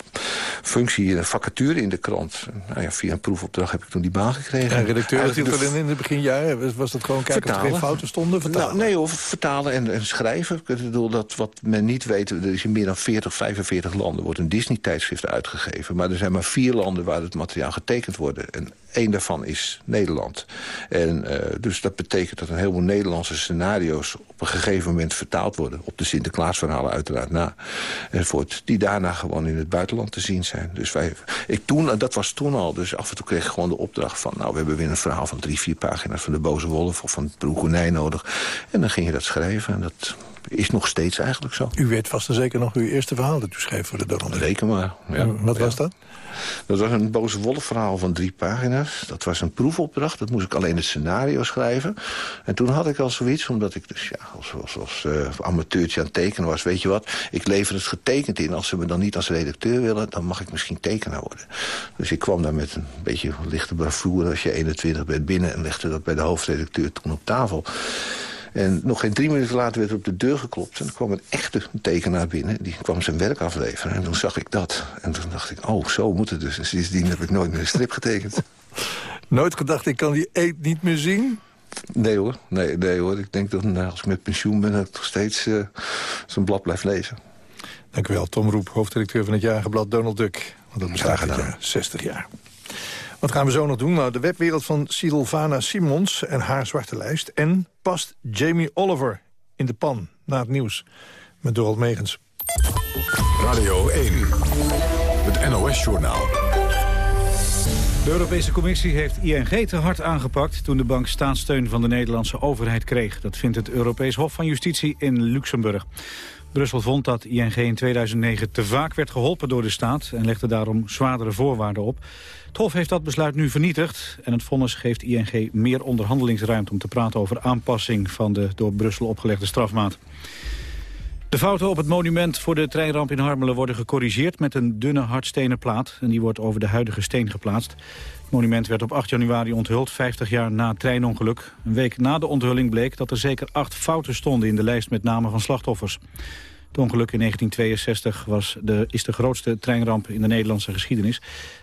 functie, een vacature in de krant. Nou ja, via een proefopdracht heb ik toen die baan gekregen. En redacteur dat in de beginjaren? Was dat gewoon kijken of er geen fouten stonden? Vertalen? Nou, nee, of vertalen en, en, schrijven. Ik bedoel, dat wat men niet weet, er is in meer dan 40, 45 landen... wordt een Disney-tijdschrift uitgegeven. Maar er zijn maar vier landen waar het materiaal getekend wordt. En één daarvan is Nederland. En uh, dus dat betekent dat een heleboel Nederlandse scenario's... op een gegeven moment vertaald worden. Op de Sinterklaasverhalen uiteraard na. Enzovoort, die daarna gewoon in het buitenland te zien zijn. Dus wij, ik toen, dat was toen al. Dus af en toe kreeg ik gewoon de opdracht van... nou, we hebben weer een verhaal van drie, vier pagina's van de Boze Wolf... of van het Broekonij nodig. En dan ging je dat schrijven. En dat is nog steeds eigenlijk zo. U weet vast en zeker nog uw eerste verhaal dat u schreef voor de Donald Reken maar. Ja. Wat was dat? Dat was een boze wolf verhaal van drie pagina's. Dat was een proefopdracht. Dat moest ik alleen het scenario schrijven. En toen had ik al zoiets, omdat ik dus ja, als, als, als uh, amateurtje aan het tekenen was. Weet je wat, ik lever het getekend in. Als ze me dan niet als redacteur willen, dan mag ik misschien tekenaar worden. Dus ik kwam daar met een beetje lichte bravoure als je 21 bent binnen... en legde dat bij de hoofdredacteur toen op tafel. En nog geen drie minuten later werd er op de deur geklopt. En er kwam een echte tekenaar binnen. Die kwam zijn werk afleveren. En toen zag ik dat. En toen dacht ik, oh, zo moet het dus. En sindsdien heb ik nooit meer een strip getekend. Nooit gedacht, ik kan die eet niet meer zien? Nee hoor, nee, nee hoor. Ik denk dat nou, als ik met pensioen ben... dat ik nog steeds uh, zo'n blad blijf lezen. Dank u wel, Tom Roep, hoofddirecteur van het jaargeblad Donald Duck. Want dat bestaat jaar 60 jaar. Wat gaan we zo nog doen? Nou, de webwereld van Sylvana Simons en haar zwarte lijst. En past Jamie Oliver in de pan na het nieuws met Dorald Megens. Radio 1, het NOS-journaal. De Europese Commissie heeft ING te hard aangepakt... toen de bank staatssteun van de Nederlandse overheid kreeg. Dat vindt het Europees Hof van Justitie in Luxemburg. Brussel vond dat ING in 2009 te vaak werd geholpen door de staat... en legde daarom zwaardere voorwaarden op. Het Hof heeft dat besluit nu vernietigd... en het vonnis geeft ING meer onderhandelingsruimte... om te praten over aanpassing van de door Brussel opgelegde strafmaat. De fouten op het monument voor de treinramp in Harmelen worden gecorrigeerd met een dunne hardstenen plaat. En die wordt over de huidige steen geplaatst. Het monument werd op 8 januari onthuld, 50 jaar na treinongeluk. Een week na de onthulling bleek dat er zeker acht fouten stonden in de lijst met namen van slachtoffers. Het ongeluk in 1962 was de, is de grootste treinramp in de Nederlandse geschiedenis.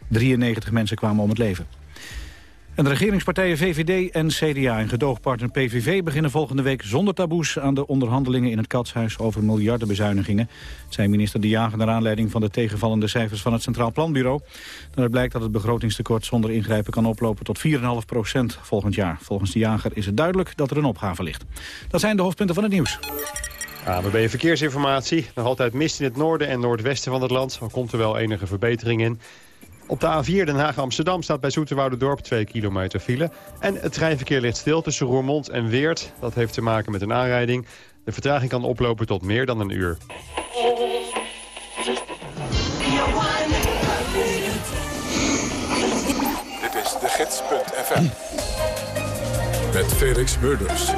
93 mensen kwamen om het leven. En de regeringspartijen VVD en CDA en gedoogpartner PVV beginnen volgende week zonder taboes aan de onderhandelingen in het Katshuis over miljardenbezuinigingen. Het zijn minister De Jager naar aanleiding van de tegenvallende cijfers van het Centraal Planbureau. Daaruit blijkt dat het begrotingstekort zonder ingrijpen kan oplopen tot 4,5 procent volgend jaar. Volgens De Jager is het duidelijk dat er een opgave ligt. Dat zijn de hoofdpunten van het nieuws. ABB Verkeersinformatie. Nog altijd mist in het noorden en noordwesten van het land. Al komt er wel enige verbetering in. Op de A4 Den Haag-Amsterdam staat bij Dorp 2 kilometer file. En het treinverkeer ligt stil tussen Roermond en Weert. Dat heeft te maken met een aanrijding. De vertraging kan oplopen tot meer dan een uur. Dit is de gids.fm. Met Felix Murders.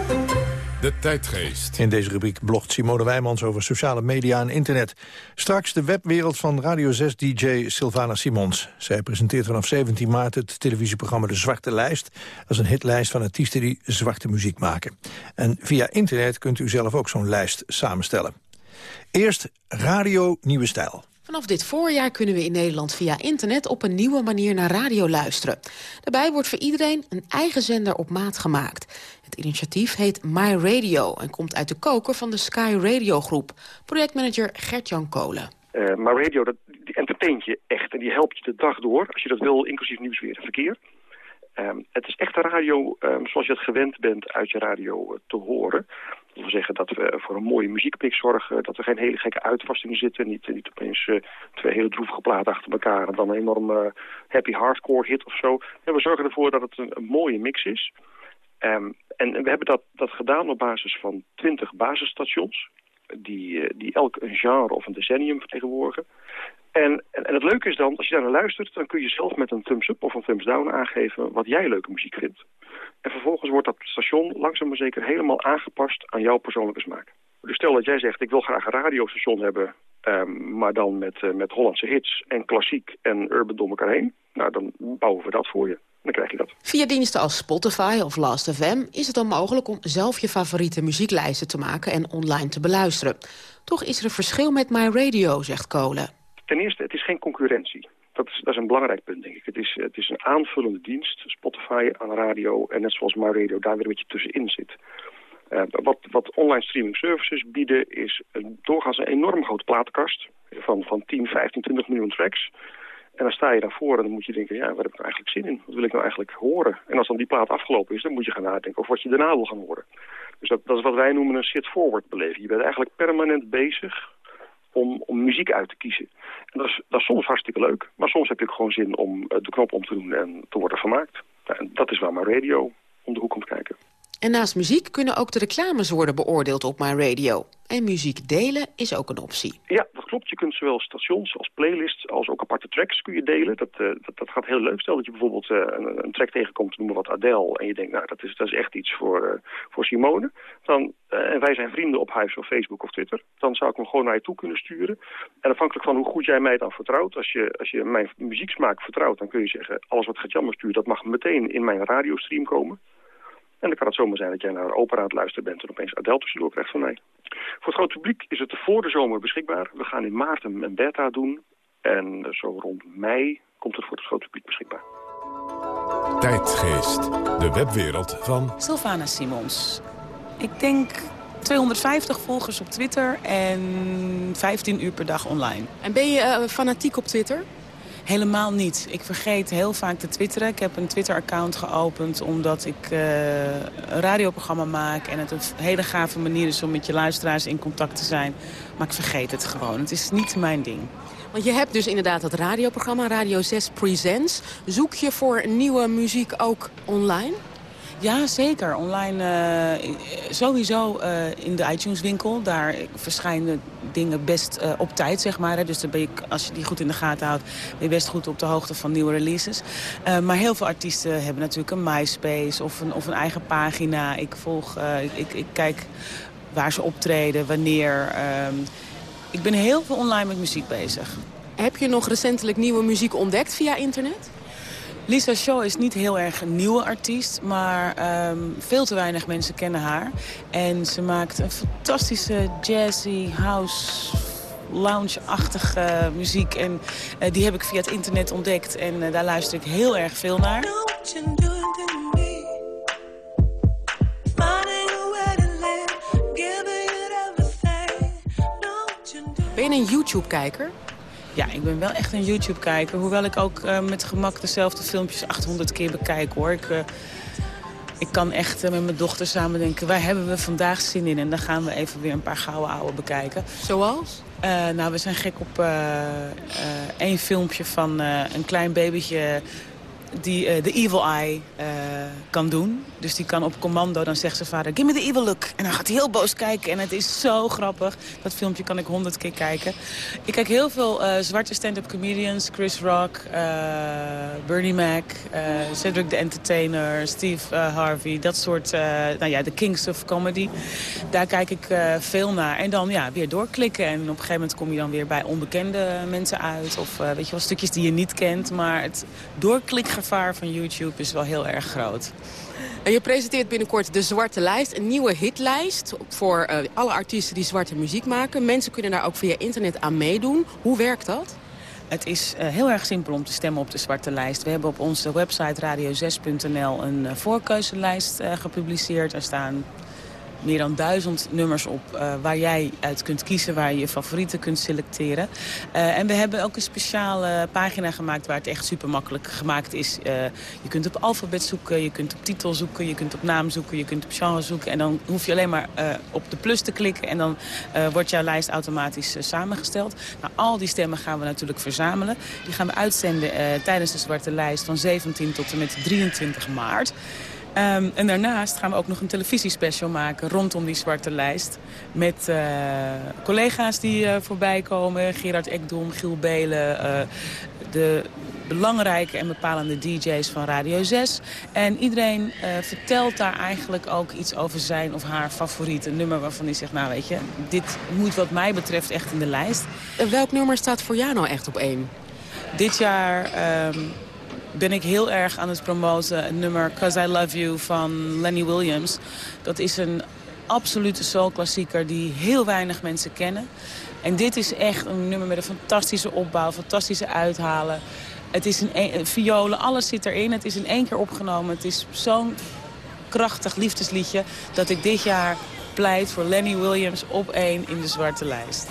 De tijdgeest. In deze rubriek blogt Simone Wijmans over sociale media en internet. Straks de webwereld van Radio 6-dj Sylvana Simons. Zij presenteert vanaf 17 maart het televisieprogramma De Zwarte Lijst. Dat is een hitlijst van artiesten die zwarte muziek maken. En via internet kunt u zelf ook zo'n lijst samenstellen. Eerst Radio Nieuwe Stijl. Vanaf dit voorjaar kunnen we in Nederland via internet op een nieuwe manier naar radio luisteren. Daarbij wordt voor iedereen een eigen zender op maat gemaakt. Het initiatief heet My Radio en komt uit de koker van de Sky Radio groep. Projectmanager Gert-Jan Kolen. Uh, My Radio, dat, die entertaint je echt en die helpt je de dag door, als je dat wil, inclusief nieuws, weer en verkeer. Um, het is echt een radio um, zoals je het gewend bent uit je radio uh, te horen. Dat wil zeggen dat we voor een mooie muziekpik zorgen. Dat er geen hele gekke uitvastingen zitten. Niet, niet opeens uh, twee hele droevige platen achter elkaar. En dan een enorm uh, happy hardcore hit of zo. We zorgen ervoor dat het een, mooie mix is. Um, en we hebben dat, dat gedaan op basis van twintig basisstations. Die, uh, die elk een genre of een decennium vertegenwoordigen. En, en, en, het leuke is dan, als je daar naar luistert... dan kun je zelf met een thumbs-up of een thumbs-down aangeven... wat jij leuke muziek vindt. En vervolgens wordt dat station langzaam maar zeker helemaal aangepast aan jouw persoonlijke smaak. Dus stel dat jij zegt, ik wil graag een radiostation hebben... Um, maar dan met, uh, met Hollandse hits en klassiek en urban door elkaar heen. Nou, dan bouwen we dat voor je. Dan krijg je dat. Via diensten als Spotify of Last.fm is het dan mogelijk om zelf je favoriete muzieklijsten te maken en online te beluisteren. Toch is er een verschil met MyRadio, zegt Kolen. Ten eerste, het is geen concurrentie. Dat is, dat is een belangrijk punt, denk ik. Het is, het is een aanvullende dienst, Spotify aan radio en net zoals MyRadio daar weer een beetje tussenin zit. Uh, wat, wat online streaming services bieden is een, doorgaans een enorm grote platenkast van, van 10, 15, 20 miljoen tracks. En dan sta je daarvoor en dan moet je denken, ja, waar heb ik nou eigenlijk zin in? Wat wil ik nou eigenlijk horen? En als dan die plaat afgelopen is, dan moet je gaan nadenken over wat je daarna wil gaan horen. Dus dat, dat is wat wij noemen een sit-forward beleving. Je bent eigenlijk permanent bezig om, om muziek uit te kiezen. En dat is, dat soms hartstikke leuk, maar soms heb ook gewoon zin om eh, de knop om te doen en te worden vermaakt. en dat is waar mijn radio om de hoek komt kijken. En naast muziek kunnen ook de reclames worden beoordeeld op mijn radio. En muziek delen is ook een optie. Ja, dat klopt. Je kunt zowel stations als playlists als ook aparte tracks kun je delen. Dat, uh, dat, dat, gaat heel leuk. Stel dat je bijvoorbeeld uh, een, een, track tegenkomt, noemen we wat Adele. En je denkt, nou, dat is, dat is echt iets voor, uh, voor Simone. Dan, en wij zijn vrienden op Hives of Facebook of Twitter. Dan zou ik hem gewoon naar je toe kunnen sturen. En afhankelijk van hoe goed jij mij dan vertrouwt. Als je, als je mijn muzieksmaak vertrouwt, dan kun je zeggen... alles wat Gertjan stuurt, dat mag meteen in mijn radiostream komen. En dan kan het zomaar zijn dat jij naar een opera aan het luisteren bent... en opeens Adele tussendoor krijgt van mij. Voor het grote publiek is het voor de zomer beschikbaar. We gaan in maart een beta doen. En zo rond mei komt het voor het grote publiek beschikbaar. Tijdgeest, de webwereld van... Sylvana Simons. Ik denk 250 volgers op Twitter en 15 uur per dag online. En ben je uh, fanatiek op Twitter? Helemaal niet. Ik vergeet heel vaak te twitteren. Ik heb een Twitter-account geopend omdat ik uh, een radioprogramma maak... en het een hele gave manier is om met je luisteraars in contact te zijn. Maar ik vergeet het gewoon. Het is niet mijn ding. Want je hebt dus inderdaad dat radioprogramma, Radio 6 Presents. Zoek je voor nieuwe muziek ook online? Ja, zeker. Online uh, sowieso uh, in de iTunes-winkel. Daar verschijnen dingen best uh, op tijd, zeg maar. Hè. Dus dan ben je, als je die goed in de gaten houdt, ben je best goed op de hoogte van nieuwe releases. maar heel veel artiesten hebben natuurlijk een MySpace of een, of een eigen pagina. Ik volg, ik, ik, kijk waar ze optreden, wanneer. Ehm, ik ben heel veel online met muziek bezig. Heb je nog recentelijk nieuwe muziek ontdekt via internet? Lisa Shaw is niet heel erg een nieuwe artiest, maar um, veel te weinig mensen kennen haar. En ze maakt een fantastische jazzy, house, lounge-achtige muziek. En uh, die heb ik via het internet ontdekt en uh, daar luister ik heel erg veel naar. Ben je een YouTube-kijker? Ja, ik ben wel echt een YouTube-kijker. Hoewel ik ook uh, met gemak dezelfde filmpjes 800 keer bekijk, hoor. Ik, uh, ik kan echt uh, met mijn dochter samen denken... waar hebben we vandaag zin in? En dan gaan we even weer een paar gouden ouwe bekijken. Zoals? nou, we zijn gek op één filmpje van een klein babytje die uh, de evil eye uh, kan doen. Dus die kan op commando, dan zegt zijn vader, give me the evil look. En dan gaat hij heel boos kijken en het is zo grappig. Dat filmpje kan ik honderd keer kijken. Ik kijk heel veel uh, zwarte stand-up comedians. Chris Rock, Bernie Mac, Cedric the Entertainer, Steve Harvey. Dat soort, nou ja, de kings of comedy. Daar kijk ik veel naar. En dan ja, weer doorklikken. En op een gegeven moment kom je dan weer bij onbekende mensen uit. Of weet je wel, stukjes die je niet kent. Maar het doorklikken gevaar van YouTube is wel heel erg groot. En je presenteert binnenkort de Zwarte Lijst, een nieuwe hitlijst voor uh, alle artiesten die zwarte muziek maken. Mensen kunnen daar ook via internet aan meedoen. Hoe werkt dat? Het is uh, heel erg simpel om te stemmen op de Zwarte Lijst. We hebben op onze website radio6.nl een uh, voorkeuzelijst gepubliceerd. Er staan meer dan duizend nummers op uh, waar jij uit kunt kiezen, waar je je favorieten kunt selecteren. Uh, en we hebben ook een speciale pagina gemaakt waar het echt super makkelijk gemaakt is. Uh, je kunt op alfabet zoeken, je kunt op titel zoeken, je kunt op naam zoeken, je kunt op genre zoeken. En dan hoef je alleen maar op de plus te klikken en dan wordt jouw lijst automatisch samengesteld. Nou, al die stemmen gaan we natuurlijk verzamelen. Die gaan we uitzenden tijdens de Zwarte Lijst van 17 tot en met 23 maart. Um, en daarnaast gaan we ook nog een televisiespecial maken rondom die zwarte lijst. Met uh, collega's die uh, voorbij komen. Gerard Ekdom, Giel Belen, uh, de belangrijke en bepalende DJ's van Radio 6. En iedereen vertelt daar eigenlijk ook iets over zijn of haar favoriete nummer... waarvan hij zegt, nou weet je, dit moet wat mij betreft echt in de lijst. welk nummer staat voor jou nou echt op één? Dit jaar... Um, ben ik heel erg aan het promoten. Het nummer Cause I Love You van Lenny Williams. Dat is een absolute soulklassieker die heel weinig mensen kennen. En dit is echt een nummer met een fantastische opbouw, fantastische uithalen. Het is een, een violen, alles zit erin. Het is in één keer opgenomen. Het is zo'n krachtig liefdesliedje dat ik dit jaar pleit voor Lenny Williams op één in de zwarte lijst.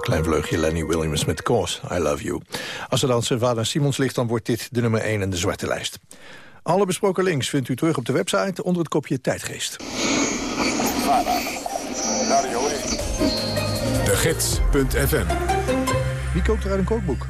Klein vleugje Lenny Williams met Cause, I Love You. Als er dan vader Simons ligt, dan wordt dit de nummer 1 in de zwarte lijst. Alle besproken links vindt u terug op de website onder het kopje Tijdgeest. De Gids.fm Wie kookt er uit een kookboek?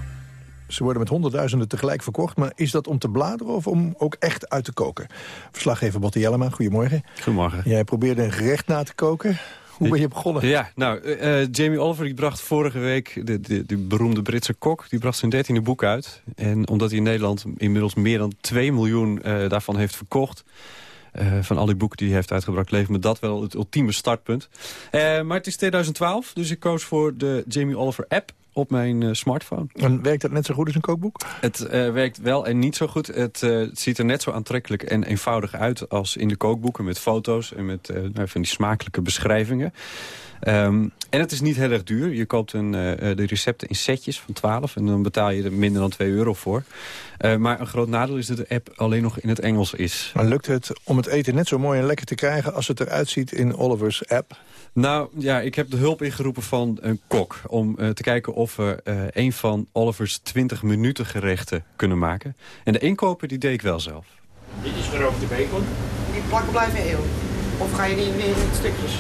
Ze worden met honderdduizenden tegelijk verkocht, maar is dat om te bladeren of om ook echt uit te koken? Verslaggever Botte Jellema, goedemorgen. Goedemorgen. Jij probeerde een gerecht na te koken. Hoe ben je begonnen? Ja, nou, uh, Jamie Oliver die bracht vorige week, de, de, de, beroemde Britse kok... die bracht zijn dertiende boek uit. En omdat hij in Nederland inmiddels meer dan 2 miljoen uh, daarvan heeft verkocht... Uh, van al die boeken die hij heeft uitgebracht... levert me dat wel het ultieme startpunt. maar het is 2012, dus ik koos voor de Jamie Oliver app op mijn uh, smartphone. En werkt dat net zo goed als een kookboek? Het uh, werkt wel en niet zo goed. Het, uh, het, ziet er net zo aantrekkelijk en eenvoudig uit als in de kookboeken... met foto's en met nou, van die smakelijke beschrijvingen. Um, en het is niet heel erg duur. Je koopt een, de recepten in setjes van 12 en dan betaal je er minder dan 2 euro voor. maar een groot nadeel is dat de app alleen nog in het Engels is. Maar lukt het om het eten net zo mooi en lekker te krijgen... als het eruit ziet in Oliver's app? Nou, ja, ik heb de hulp ingeroepen van een kok... om uh, te kijken of we uh, een van Oliver's 20 minuten gerechten kunnen maken. En de inkoper die deed ik wel zelf. Dit is gerookte bacon. Die plakken blijven heel. Of ga je die weer in stukjes?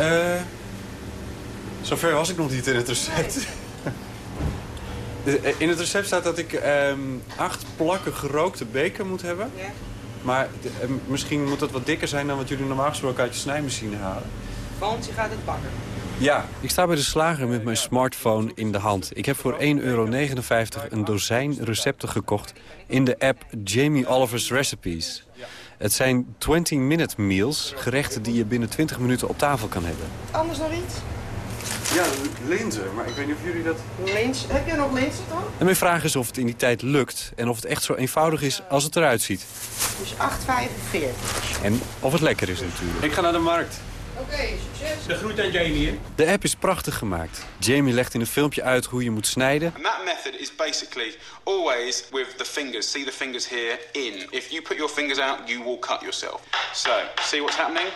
Uh, zover was ik nog niet in het recept. in het recept staat dat ik um, acht plakken gerookte bacon moet hebben. Ja. Maar misschien moet dat wat dikker zijn dan wat jullie normaal gesproken uit je snijmachine halen. Want je gaat het bakken. Ja, ik sta bij de slager met mijn smartphone in de hand. Ik heb voor 1,59 euro een dozijn recepten gekocht in de app Jamie Oliver's Recipes. Het zijn 20-minute meals, gerechten die je binnen 20 minuten op tafel kan hebben. Anders nog iets? Ja, linzen, maar ik weet niet of jullie dat... Lins, heb je nog linzen dan? En mijn vraag is of het in die tijd lukt en of het echt zo eenvoudig is als het eruit ziet. Dus 8,45. En of het lekker is natuurlijk. Ik ga naar de markt. Oké, okay, succes. De groet aan Jamie, hè? De app is prachtig gemaakt. Jamie legt in een filmpje uit hoe je moet snijden. And that method is basically always with the fingers. See the fingers here, in. If you put your fingers out, you will cut yourself. So, see what's happening?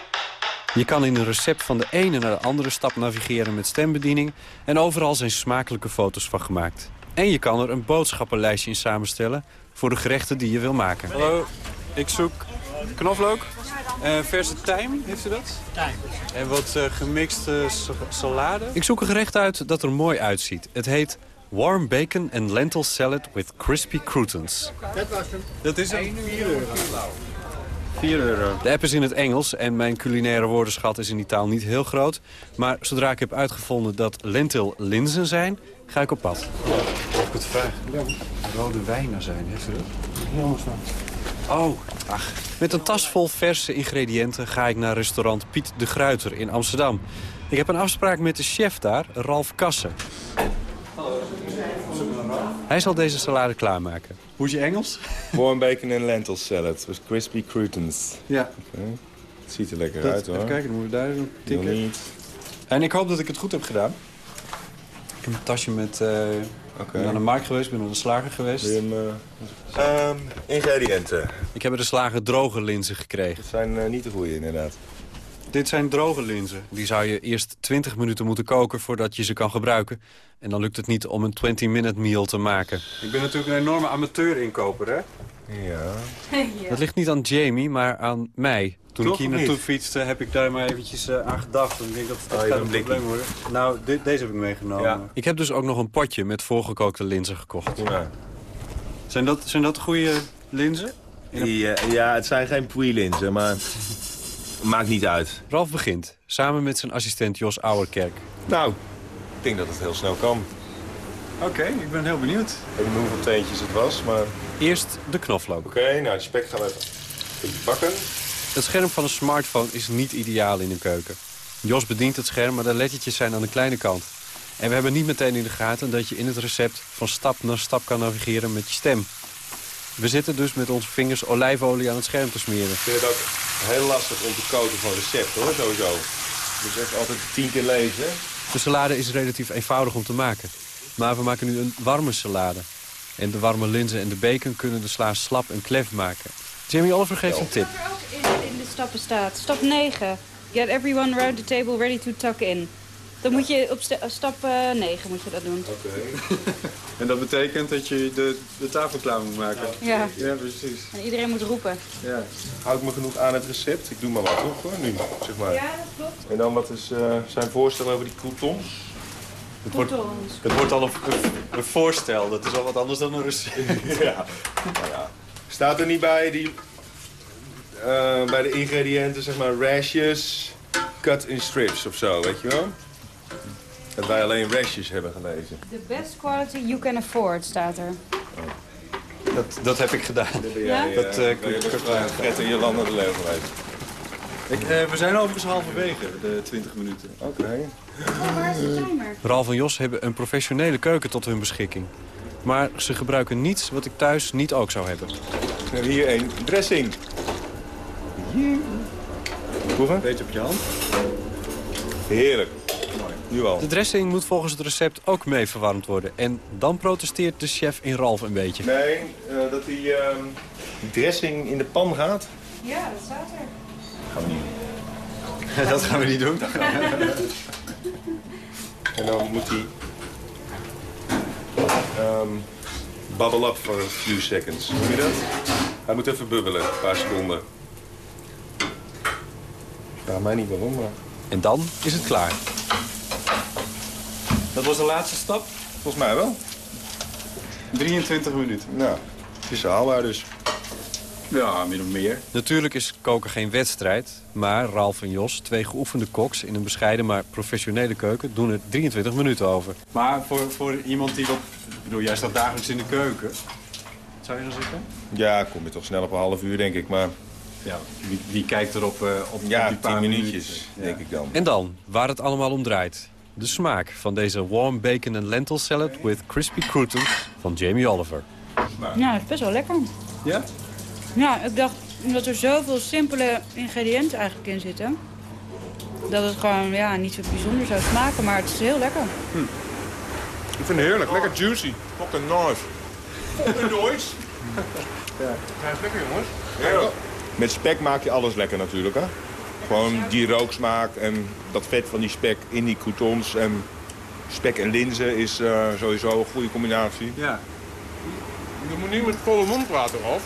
Je kan in een recept van de ene naar de andere stap navigeren met stembediening... en overal zijn smakelijke foto's van gemaakt. En je kan er een boodschappenlijstje in samenstellen... voor de gerechten die je wil maken. Hallo, ik zoek knoflook. Uh, verse tijm, heeft u dat? Tijm. En wat uh, gemixte salade. Ik zoek een gerecht uit dat er mooi uitziet. Het heet Warm Bacon and Lentil Salad with Crispy Croutons. Dat was hem. Dat is een 4 euro. 4 euro. De app is in het Engels en mijn culinaire woordenschat is in die taal niet heel groot. Maar zodra ik heb uitgevonden dat lentil linzen zijn, ga ik op pad. Ik moet vragen. Rode wijnen zijn, heeft u dat? Oh, ach. Met een tas vol verse ingrediënten ga ik naar restaurant Piet de Gruiter in Amsterdam. Ik heb een afspraak met de chef daar, Ralf Kassen. Hij zal deze salade klaarmaken. Hoe is je Engels? Warm bacon and lentil salad with crispy croutons. Ja. Okay. Het ziet er lekker Dat, uit hoor. Even kijken, dan moeten we daar tikken. niet. En ik hoop dat ik het goed heb gedaan. Ik heb een tasje met... Uh, Ik ben naar de markt geweest, ben naar de slager geweest. Wil je hem, uh, um, ingrediënten. Ik heb bij de slager droge linzen gekregen. Dat zijn uh, niet de goede inderdaad. Dit zijn droge linzen. Die zou je eerst 20 minuten moeten koken voordat je ze kan gebruiken. En dan lukt het niet om een 20-minute meal te maken. Ik ben natuurlijk een enorme amateur-inkoper, hè? Ja. ja. Dat ligt niet aan Jamie, maar aan mij. Toen Toch ik hier naartoe fietste, heb ik daar maar eventjes uh, aan gedacht. En ik denk dat het Oh, gaat een probleem worden. Nou, dit- deze heb ik meegenomen. Ja. Ik heb dus ook nog een potje met voorgekookte linzen gekocht. Ja. Zijn dat, zijn dat goede linzen? Ja, ja, het zijn geen poeilinzen, maar maakt niet uit. Ralf begint, samen met zijn assistent Jos Ouwerkerk. Nou, ik denk dat het heel snel kan. Oké, ik ben heel benieuwd. Ik weet niet hoeveel teentjes het was, maar... Eerst de knoflook. Oké, nou, de spek gaan we even bakken. Het scherm van een smartphone is niet ideaal in een keuken. Jos bedient het scherm, maar de lettertjes zijn aan de kleine kant. En we hebben niet meteen in de gaten dat je in het recept van stap naar stap kan navigeren met je stem. We zitten dus met onze vingers olijfolie aan het scherm te smeren. Ik vind het ook heel lastig om te koken van recept, hoor, sowieso. Dus echt altijd tien keer lezen. De salade is relatief eenvoudig om te maken. Maar we maken nu een warme salade. En de warme linzen en de bacon kunnen de sla slap en klef maken. Jamie Oliver geeft een tip. In, in de stappen staat. Stap 9. Get everyone around the table ready to tuck in. Dan moet je op sta- stap eh, 9 moet je dat doen. Oké. en dat betekent dat je de, de tafel klaar moet maken? Ja. Ja, precies. En iedereen moet roepen. Ja. Houd me genoeg aan het recept. Ik doe maar wat, toch, hoor, nu, zeg maar. Ja, dat klopt. En dan, wat is eh, zijn voorstel over die croutons? Het wordt, het wordt al een, een voorstel. Dat is al wat anders dan een recept. ja. Nou ja. Staat er niet bij, die, eh, bij de ingrediënten, zeg maar, rashjes, cut in strips of zo, weet je wel? Dat wij alleen rashjes hebben gelezen. The best quality you can afford staat er. Dat, dat heb ik gedaan. Ja? Dat, eh, kun je kort Gert en Jolanda de Leeuw geweest. Ik, eh, we zijn overigens halverwege, de 20 minuten. Oké. waar is de timer? Ralf en Jos hebben een professionele keuken tot hun beschikking. Maar ze gebruiken niets wat ik thuis niet ook zou hebben. We hebben hier een dressing. Proeven? Beetje op je hand. Heerlijk. Nu al. De dressing moet volgens het recept ook mee verwarmd worden. En dan protesteert de chef in Ralf een beetje. Nee, eh, dat die ehm, dressing in de pan gaat. Ja, dat staat er. Gaan we niet dat gaan we niet doen. En dan moet hij ehm bubble up for a few seconds. Hoe je dat? Hij moet even bubbelen, een paar seconden. Ja, mij niet waarom, maar... En dan is het klaar. Dat was de laatste stap? Volgens mij wel. 23 minuten. Nou, het is haalbaar dus. Ja, min of meer. Natuurlijk is koken geen wedstrijd. Maar Ralf en Jos, twee geoefende koks in een bescheiden maar professionele keuken... doen er 23 minuten over. Maar voor, voor iemand die dat... Ik bedoel, jij staat dagelijks in de keuken. Zou je dan zeggen? Ja, kom je toch snel op een half uur, denk ik. Maar Ja, wie, wie kijkt er op, eh, op, ja, op die paar minuutjes, denk ik dan. En dan, waar het allemaal om draait. De smaak van deze warm bacon en lentil salad with crispy croutons van Jamie Oliver. Ja, dat is best wel lekker. Ja? Ja, ik dacht omdat er zoveel simpele ingrediënten eigenlijk in zitten. Dat het gewoon ja, niet zo bijzonder zou smaken, maar het is heel lekker. Ik vind het heerlijk, lekker juicy. Fucking nice. Fucking nice. Ja. Zijn lekker, jongens? Ja. Met spek maak je alles lekker natuurlijk, hè? Gewoon die rooksmaak en dat vet van die spek in die croutons. En spek en linzen is eh, sowieso een goede combinatie. Ja. Je moet niet met volle mond praten, Rolf.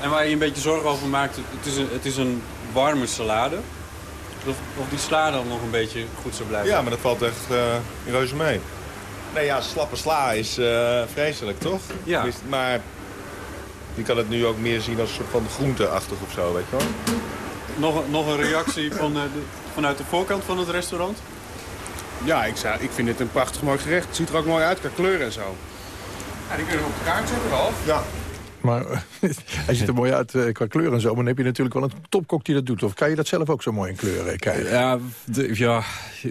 En waar je een beetje zorgen over maakt, het is een, het is een warme salade. Of, of die sla dan nog een beetje goed zou blijven. Ja, maar dat valt echt uh, reuze mee. Nee, ja, slappe sla is eh, vreselijk, toch? Ja. Maar je kan het nu ook meer zien als een soort van groenteachtig of zo, weet je wel? Nog, een- nog een reactie van, eh, de, vanuit de voorkant van het restaurant? Ja, ik, zou, ik vind het een prachtig mooi gerecht. Het ziet er ook mooi uit qua kleur en zo. Ja, die kunnen we op de kaart zetten, Ralf. Ja. Maar eh, hij ziet er mooi uit eh, qua kleur en zo. Maar dan heb je natuurlijk wel een topkok die dat doet. Of kan je dat zelf ook zo mooi in kleur krijgen? Ja, de- ja,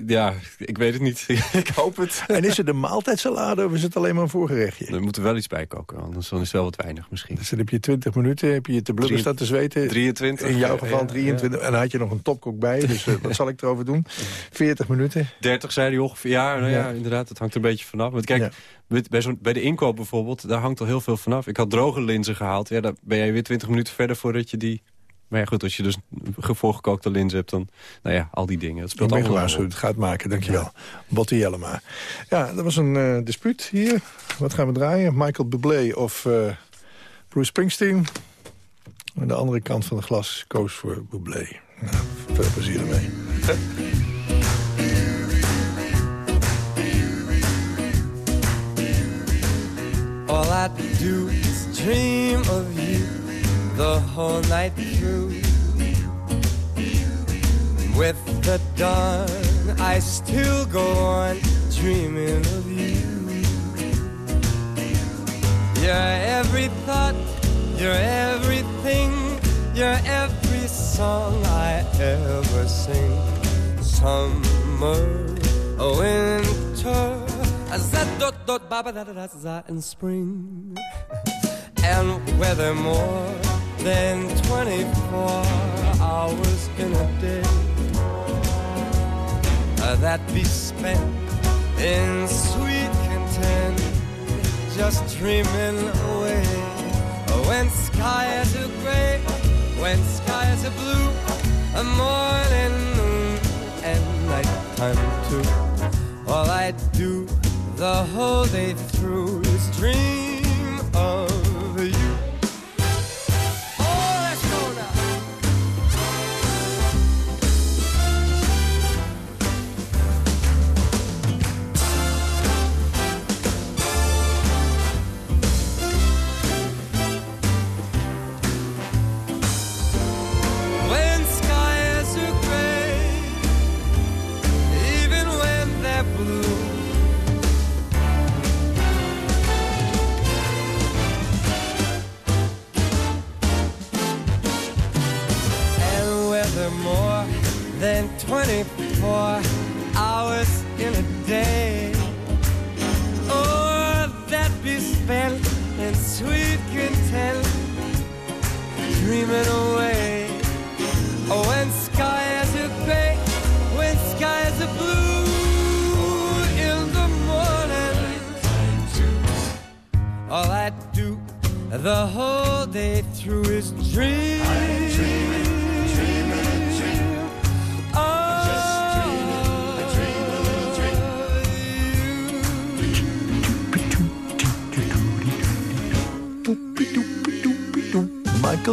ja, ik weet het niet. ik hoop het. En is het een maaltijdsalade of is het alleen maar een voorgerechtje? Er moet er wel iets bij koken, anders dan is het wel wat weinig misschien. Dus dan heb je 20 minuten, heb je je te blubber staan te zweten. 23. In jouw geval ja, 23. En dan had je nog een topkok bij, dus eh, wat zal ik erover doen? 40 minuten. 30 zei hij ongeveer. Ja, nou ja, Ja. inderdaad, het hangt er een beetje vanaf. Want kijk, bij, bij de inkoop bijvoorbeeld, daar hangt al heel veel vanaf. Ik had droge linzen gehaald. Ja, daar ben jij weer 20 minuten verder voordat je die... Maar ja, goed, als je dus een voorgekookte linzen hebt, dan... Nou ja, al die dingen. Het speelt allemaal gewaarschuwd, het gaat maken, dankjewel. Botte Jellema. Ja, dat was een eh, dispuut hier. Wat gaan we draaien? Michael Bublé of eh, Bruce Springsteen? Aan de andere kant van het glas koos voor Bublé. Nou, veel plezier ermee. I do is dream of you the whole night through. with the dawn, I still go on dreaming of you. You're every thought, you're everything, you're every song I ever sing. Summer, winter, za dot dot ba ba da da da za and spring, and weather more than 24 hours in a day uh, that be spent in sweet content, just dreaming away. When skies are gray, when skies are blue, a morning, noon, and nighttime too. All I do the whole day through is dream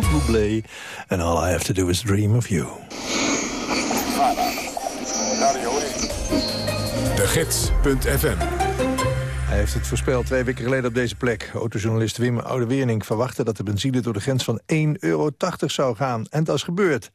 Michael Bublé. And all I have to do is dream of you. De Gids.fm Hij heeft het voorspeld twee weken geleden op deze plek. Autojournalist Wim Oudewernink verwachtte dat de benzine door de grens van 1,80 euro zou gaan. En dat is gebeurd.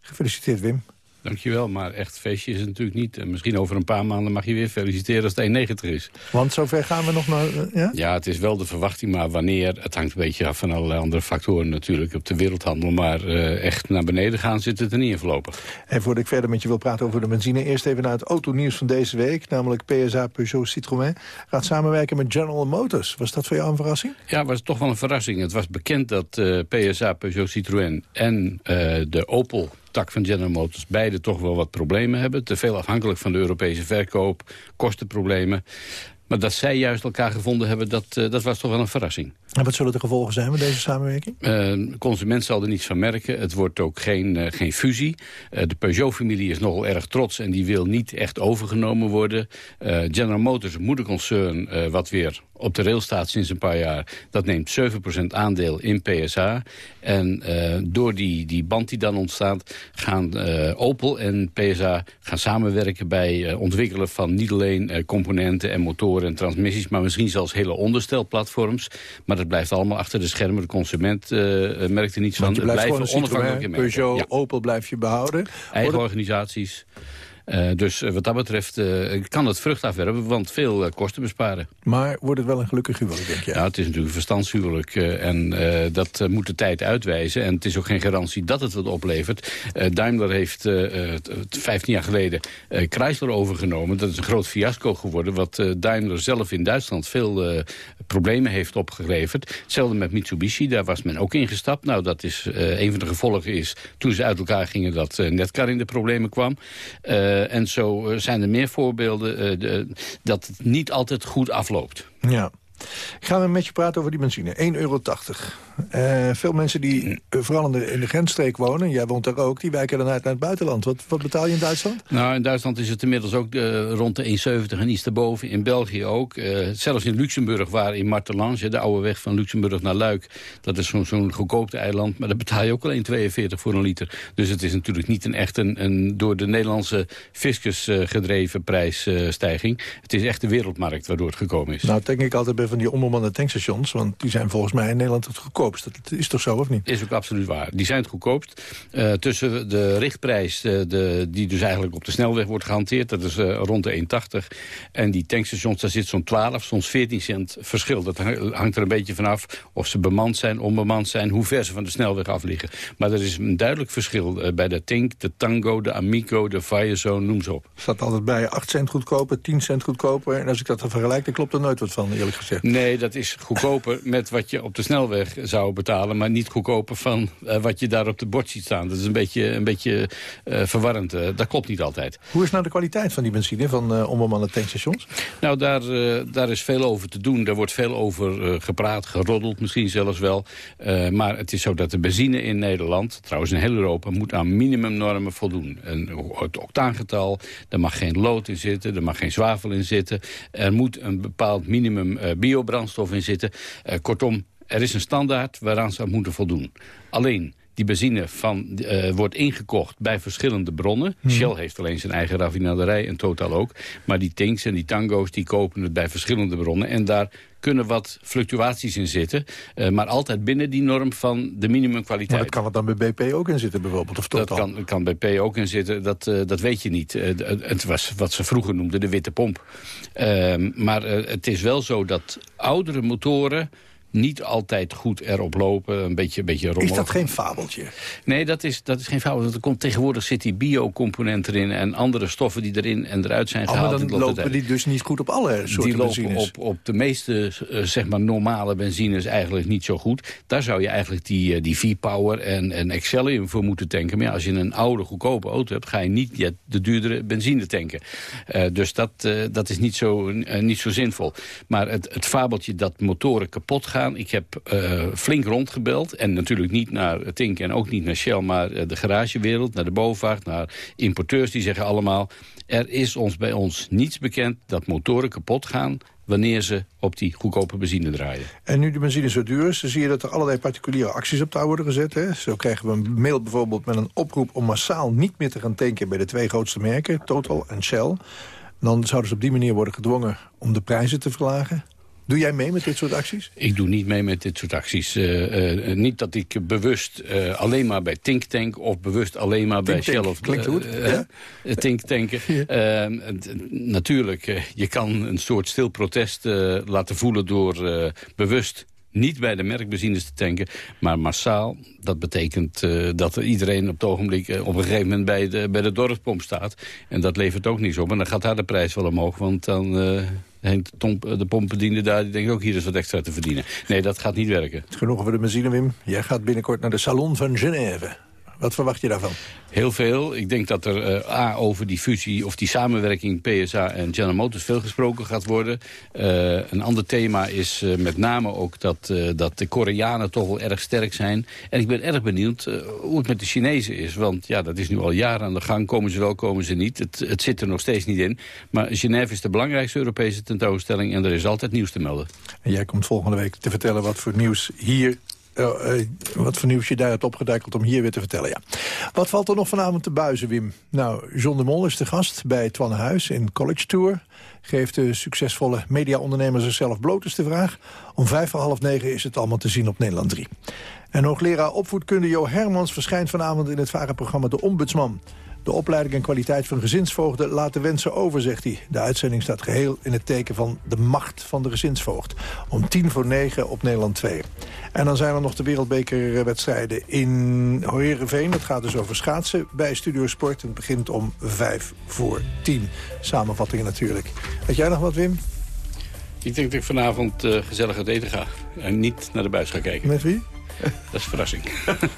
Gefeliciteerd Wim. Dankjewel, maar echt feestje is het natuurlijk niet. En misschien over een paar maanden mag je weer feliciteren als het 1,90 is. Want zover gaan we nog naar... eh, ja? Ja, het is wel de verwachting, maar wanneer... het hangt een beetje af van allerlei andere factoren natuurlijk op de wereldhandel. Maar eh, echt naar beneden gaan zit het er niet in voorlopig. En voordat ik verder met je wil praten over de benzine... eerst even naar het autonieuws van deze week. Namelijk PSA Peugeot Citroën gaat samenwerken met General Motors. Was dat voor jou een verrassing? Ja, was toch wel een verrassing. Het was bekend dat eh, PSA, Peugeot Citroën en de Opel tak van General Motors beide toch wel wat problemen hebben. Te veel afhankelijk van de Europese verkoop, kostenproblemen. Maar dat zij juist elkaar gevonden hebben, dat, eh, dat was toch wel een verrassing. En wat zullen de gevolgen zijn met deze samenwerking? Eh, consument zal er niets van merken. Het wordt ook geen, eh, geen fusie. Eh, de Peugeot-familie is nogal erg trots en die wil niet echt overgenomen worden. General Motors, moederconcern, wat weer op de rail staat sinds een paar jaar... dat neemt 7% aandeel in PSA. En door die, die band die dan ontstaat... gaan Opel en PSA gaan samenwerken bij ontwikkelen van niet alleen componenten en motoren en transmissies... maar misschien zelfs hele onderstelplatforms. Maar dat blijft allemaal achter de schermen. De consument eh, eh, merkt er niets van. Je Het blijft blijven onafhankelijke merken. Peugeot, Ja. Opel blijf je behouden. Eigen organisaties. Eh, dus eh, wat dat betreft eh, kan het vrucht afwerpen, want veel kosten besparen. Maar wordt het wel een gelukkig huwelijk, denk je? Ja, het is natuurlijk een verstandshuwelijk en dat moet de tijd uitwijzen. En het is ook geen garantie dat het wat oplevert. Daimler heeft eh, eh, t- 15 jaar geleden Chrysler overgenomen. Dat is een groot fiasco geworden, wat Daimler zelf in Duitsland veel problemen heeft opgeleverd. Hetzelfde met Mitsubishi, daar was men ook ingestapt. Nou, dat is een van de gevolgen is, toen ze uit elkaar gingen, dat Netcar in de problemen kwam. Eh, en zo eh, zijn er meer voorbeelden eh, de- dat het niet altijd goed afloopt. Ja. Gaan we met je praten over die benzine. 1,80 euro. Eh, veel mensen die eh, vooral in de, in de grensstreek wonen... jij woont daar ook, die wijken dan uit naar het buitenland. Wat, wat betaal je in Duitsland? Nou, in Duitsland is het inmiddels ook eh, rond de 1,70 en iets daarboven. In België ook. Zelfs in Luxemburg, waar in Martelange, de oude weg van Luxemburg naar Luik... dat is zo'n zo'n goedkoopte eiland, maar daar betaal je ook alleen 42 voor een liter. Dus het is natuurlijk niet een echt een, een door de Nederlandse fiscus gedreven prijsstijging. het is echt de wereldmarkt waardoor het gekomen is. Nou, denk ik altijd bij van die onbemande tankstations... want die zijn volgens mij in Nederland het goedkoopst. Dat is toch zo, of niet? Is ook absoluut waar. Die zijn het goedkoopst. Uh, tussen de richtprijs, uh, de, die dus eigenlijk op de snelweg wordt gehanteerd... dat is uh, rond de 1,80. En die tankstations, daar zit zo'n 12, soms 14 cent verschil. Dat hangt er een beetje vanaf of ze bemand zijn, onbemand zijn... hoe ver ze van de snelweg af liggen. Maar er is een duidelijk verschil bij de Tink, de Tango, de Amico, de Firezone, noem ze op. staat altijd bij 8 cent goedkoper, 10 cent goedkoper. En als ik dat dan vergelijk, dan klopt er nooit wat van, eerlijk gezegd. Nee, dat is goedkoper met wat je op de snelweg zou betalen... maar niet goedkoper van uh, wat je daar op de bord ziet staan. Dat is een beetje, een beetje uh, verwarrend. Uh, dat klopt niet altijd. Hoe is nou de kwaliteit van die benzine van onbemande tankstations? Nou, daar, daar is veel over te doen. Daar wordt veel over gepraat, geroddeld misschien zelfs wel. maar het is zo dat de benzine in Nederland, trouwens in heel Europa... moet aan minimumnormen voldoen. Het octaangetal, er mag geen lood in zitten, er mag geen zwavel in zitten. Er moet een bepaald minimum uh, biobrandstof in zitten. Uh, kortom, er is een standaard waaraan ze moeten voldoen. Alleen, die benzine van, uh, wordt ingekocht bij verschillende bronnen. Hmm. Shell heeft alleen zijn eigen raffinaderij en Total ook. Maar die tanks en die tango's die kopen het bij verschillende bronnen. En daar kunnen wat fluctuaties in zitten. Uh, maar altijd binnen die norm van de minimumkwaliteit. Maar dat kan er dan bij BP ook in zitten bijvoorbeeld? Of dat kan, kan BP ook in zitten, dat, uh, dat weet je niet. Uh, het was wat ze vroeger noemden de witte pomp. Ehm, maar het is wel zo dat oudere motoren niet altijd goed erop lopen. Een beetje, een beetje rommelig. Is dat geen fabeltje? Nee, dat is, dat is geen fabeltje. Er komt, tegenwoordig zit die biocomponent erin... en andere stoffen die erin en eruit zijn oh, gehaald. Maar dan lopen die dus niet goed op alle soorten Die lopen benzines. op, op de meeste uh, zeg maar normale benzines eigenlijk niet zo goed. Daar zou je eigenlijk die, uh, die V-Power en, en Excellium voor moeten tanken. Maar ja, als je een oude, goedkope auto hebt... ga je niet ja, de duurdere benzine tanken. Uh, dus dat, dat is niet zo, niet zo zinvol. Maar het, het fabeltje dat motoren kapot gaan ik heb uh, flink rondgebeld. En natuurlijk niet naar Tink en ook niet naar Shell... maar uh, de garagewereld, naar de BOVAG, naar importeurs. Die zeggen allemaal... er is ons bij ons niets bekend dat motoren kapot gaan wanneer ze op die goedkope benzine draaien. En nu de benzine zo duur is, dan zie je dat er allerlei particuliere acties op touw worden gezet. Hè? Zo krijgen we een mail bijvoorbeeld met een oproep om massaal niet meer te gaan tanken bij de twee grootste merken, Total en Shell. Dan zouden ze op die manier worden gedwongen om de prijzen te verlagen. Doe jij mee met dit soort acties? Ik doe niet mee met dit soort acties. Uh, uh, niet dat ik bewust uh, alleen maar bij Think Tank... of bewust alleen maar bij Shell of... Klinkt goed. Ja? Think tanken. Ja. natuurlijk, je kan een soort stil protest laten voelen... door bewust niet bij de merkbenzines te tanken, maar massaal. Dat betekent uh, dat er iedereen op het ogenblik uh, op een gegeven moment bij de, bij de dorpspomp staat. En dat levert ook niets op. En dan gaat daar de prijs wel omhoog, want dan uh, hangt de pompbediende daar... die denkt ook hier is wat extra te verdienen. Nee, dat gaat niet werken. Genoeg over de benzine, Wim. Jij gaat binnenkort naar de Salon van Genève. Wat verwacht je daarvan? Heel veel. Ik denk dat er uh, A, over die fusie of die samenwerking PSA en General Motors veel gesproken gaat worden. Uh, een ander thema is uh, met name ook dat, dat de Koreanen toch wel erg sterk zijn. En ik ben erg benieuwd hoe het met de Chinezen is. Want ja, dat is nu al jaren aan de gang. Komen ze wel, komen ze niet. Het, het zit er nog steeds niet in. Maar Genève is de belangrijkste Europese tentoonstelling en er is altijd nieuws te melden. En jij komt volgende week te vertellen wat voor nieuws hier uh, uh, wat voor nieuws je daar hebt opgeduikeld om hier weer te vertellen. Ja. Wat valt er nog vanavond te buizen, Wim? Nou, John de Mol is de gast bij Huis in College Tour. Geeft de succesvolle mediaondernemer zichzelf bloot is de vraag. Om vijf voor half negen is het allemaal te zien op Nederland 3. En hoogleraar opvoedkunde Jo Hermans verschijnt vanavond in het varenprogramma De Ombudsman. De opleiding en kwaliteit van gezinsvoogden laten wensen over, zegt hij. De uitzending staat geheel in het teken van de macht van de gezinsvoogd. Om tien voor negen op Nederland 2. En dan zijn er nog de wereldbekerwedstrijden in Heerenveen. Dat gaat dus over schaatsen bij Studio Sport. Het begint om vijf voor tien. Samenvattingen natuurlijk. Weet jij nog wat, Wim? Ik denk dat ik vanavond uh, gezellig uit eten ga. En niet naar de buis ga kijken. Met wie? Dat is verrassing.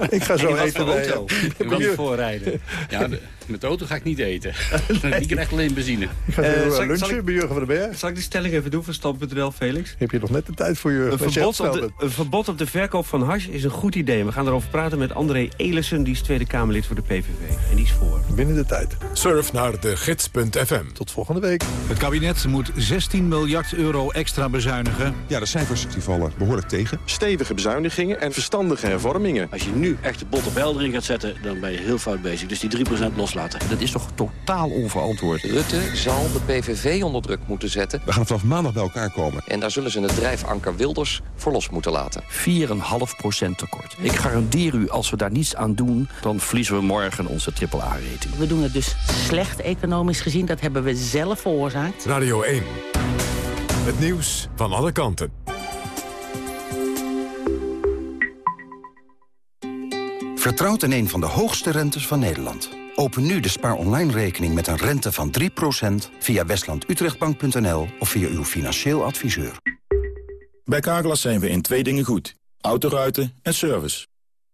Ik ga zo eten bij auto. Je voorrijden. Ja, de, met de auto ga ik niet eten. nee. Die krijgt alleen benzine. Ik ga uh, lunchen zal ik, bij Jurgen van den Berg. Zal ik die stelling even doen van Stand.nl, Felix? Heb je nog net de tijd voor je een verbod, op de, een verbod op de verkoop van hash is een goed idee. We gaan erover praten met André Elissen, die is Tweede Kamerlid voor de PVV. En die is voor. Binnen de tijd. Surf naar de gids.fm. Tot volgende week. Het kabinet moet 16 miljard euro extra bezuinigen. Ja, de cijfers die vallen behoorlijk tegen. Stevige bezuinigingen en verstandige hervormingen. Als je nu echt de bot op helder in gaat zetten, dan ben je heel fout bezig. Dus die 3% los loslaten. Dat is toch totaal onverantwoord. Rutte zal de PVV onder druk moeten zetten. We gaan vanaf maandag bij elkaar komen. En daar zullen ze het drijfanker Wilders voor los moeten laten. 4,5% tekort. Ik garandeer u, als we daar niets aan doen... dan verliezen we morgen onze AAA-rating. We doen het dus slecht economisch gezien. Dat hebben we zelf veroorzaakt. Radio 1. Het nieuws van alle kanten. Vertrouwt in een van de hoogste rentes van Nederland. Open nu de Spaar Online rekening met een rente van 3% via westlandutrechtbank.nl of via uw financieel adviseur. Bij Carglass zijn we in twee dingen goed. Autoruiten en service.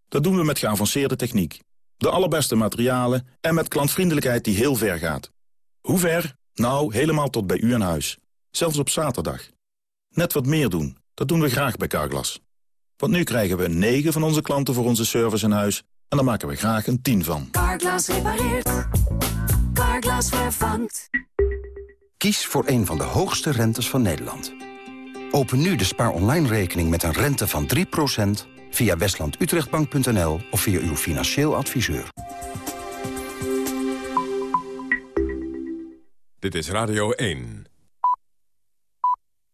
Dat doen we met geavanceerde techniek. De allerbeste materialen en met klantvriendelijkheid die heel ver gaat. Hoe ver? Nou, helemaal tot bij u aan huis. Zelfs op zaterdag. Net wat meer doen, dat doen we graag bij Carglass. Want nu krijgen we 9 van onze klanten voor onze service in huis... en daar maken we graag een 10 van. Carglass repareert. Carglass vervangt. Kies voor een van de hoogste rentes van Nederland. Open nu de Spaar Online rekening met een rente van 3% via westlandutrechtbank.nl of via uw financieel adviseur. Dit is Radio 1.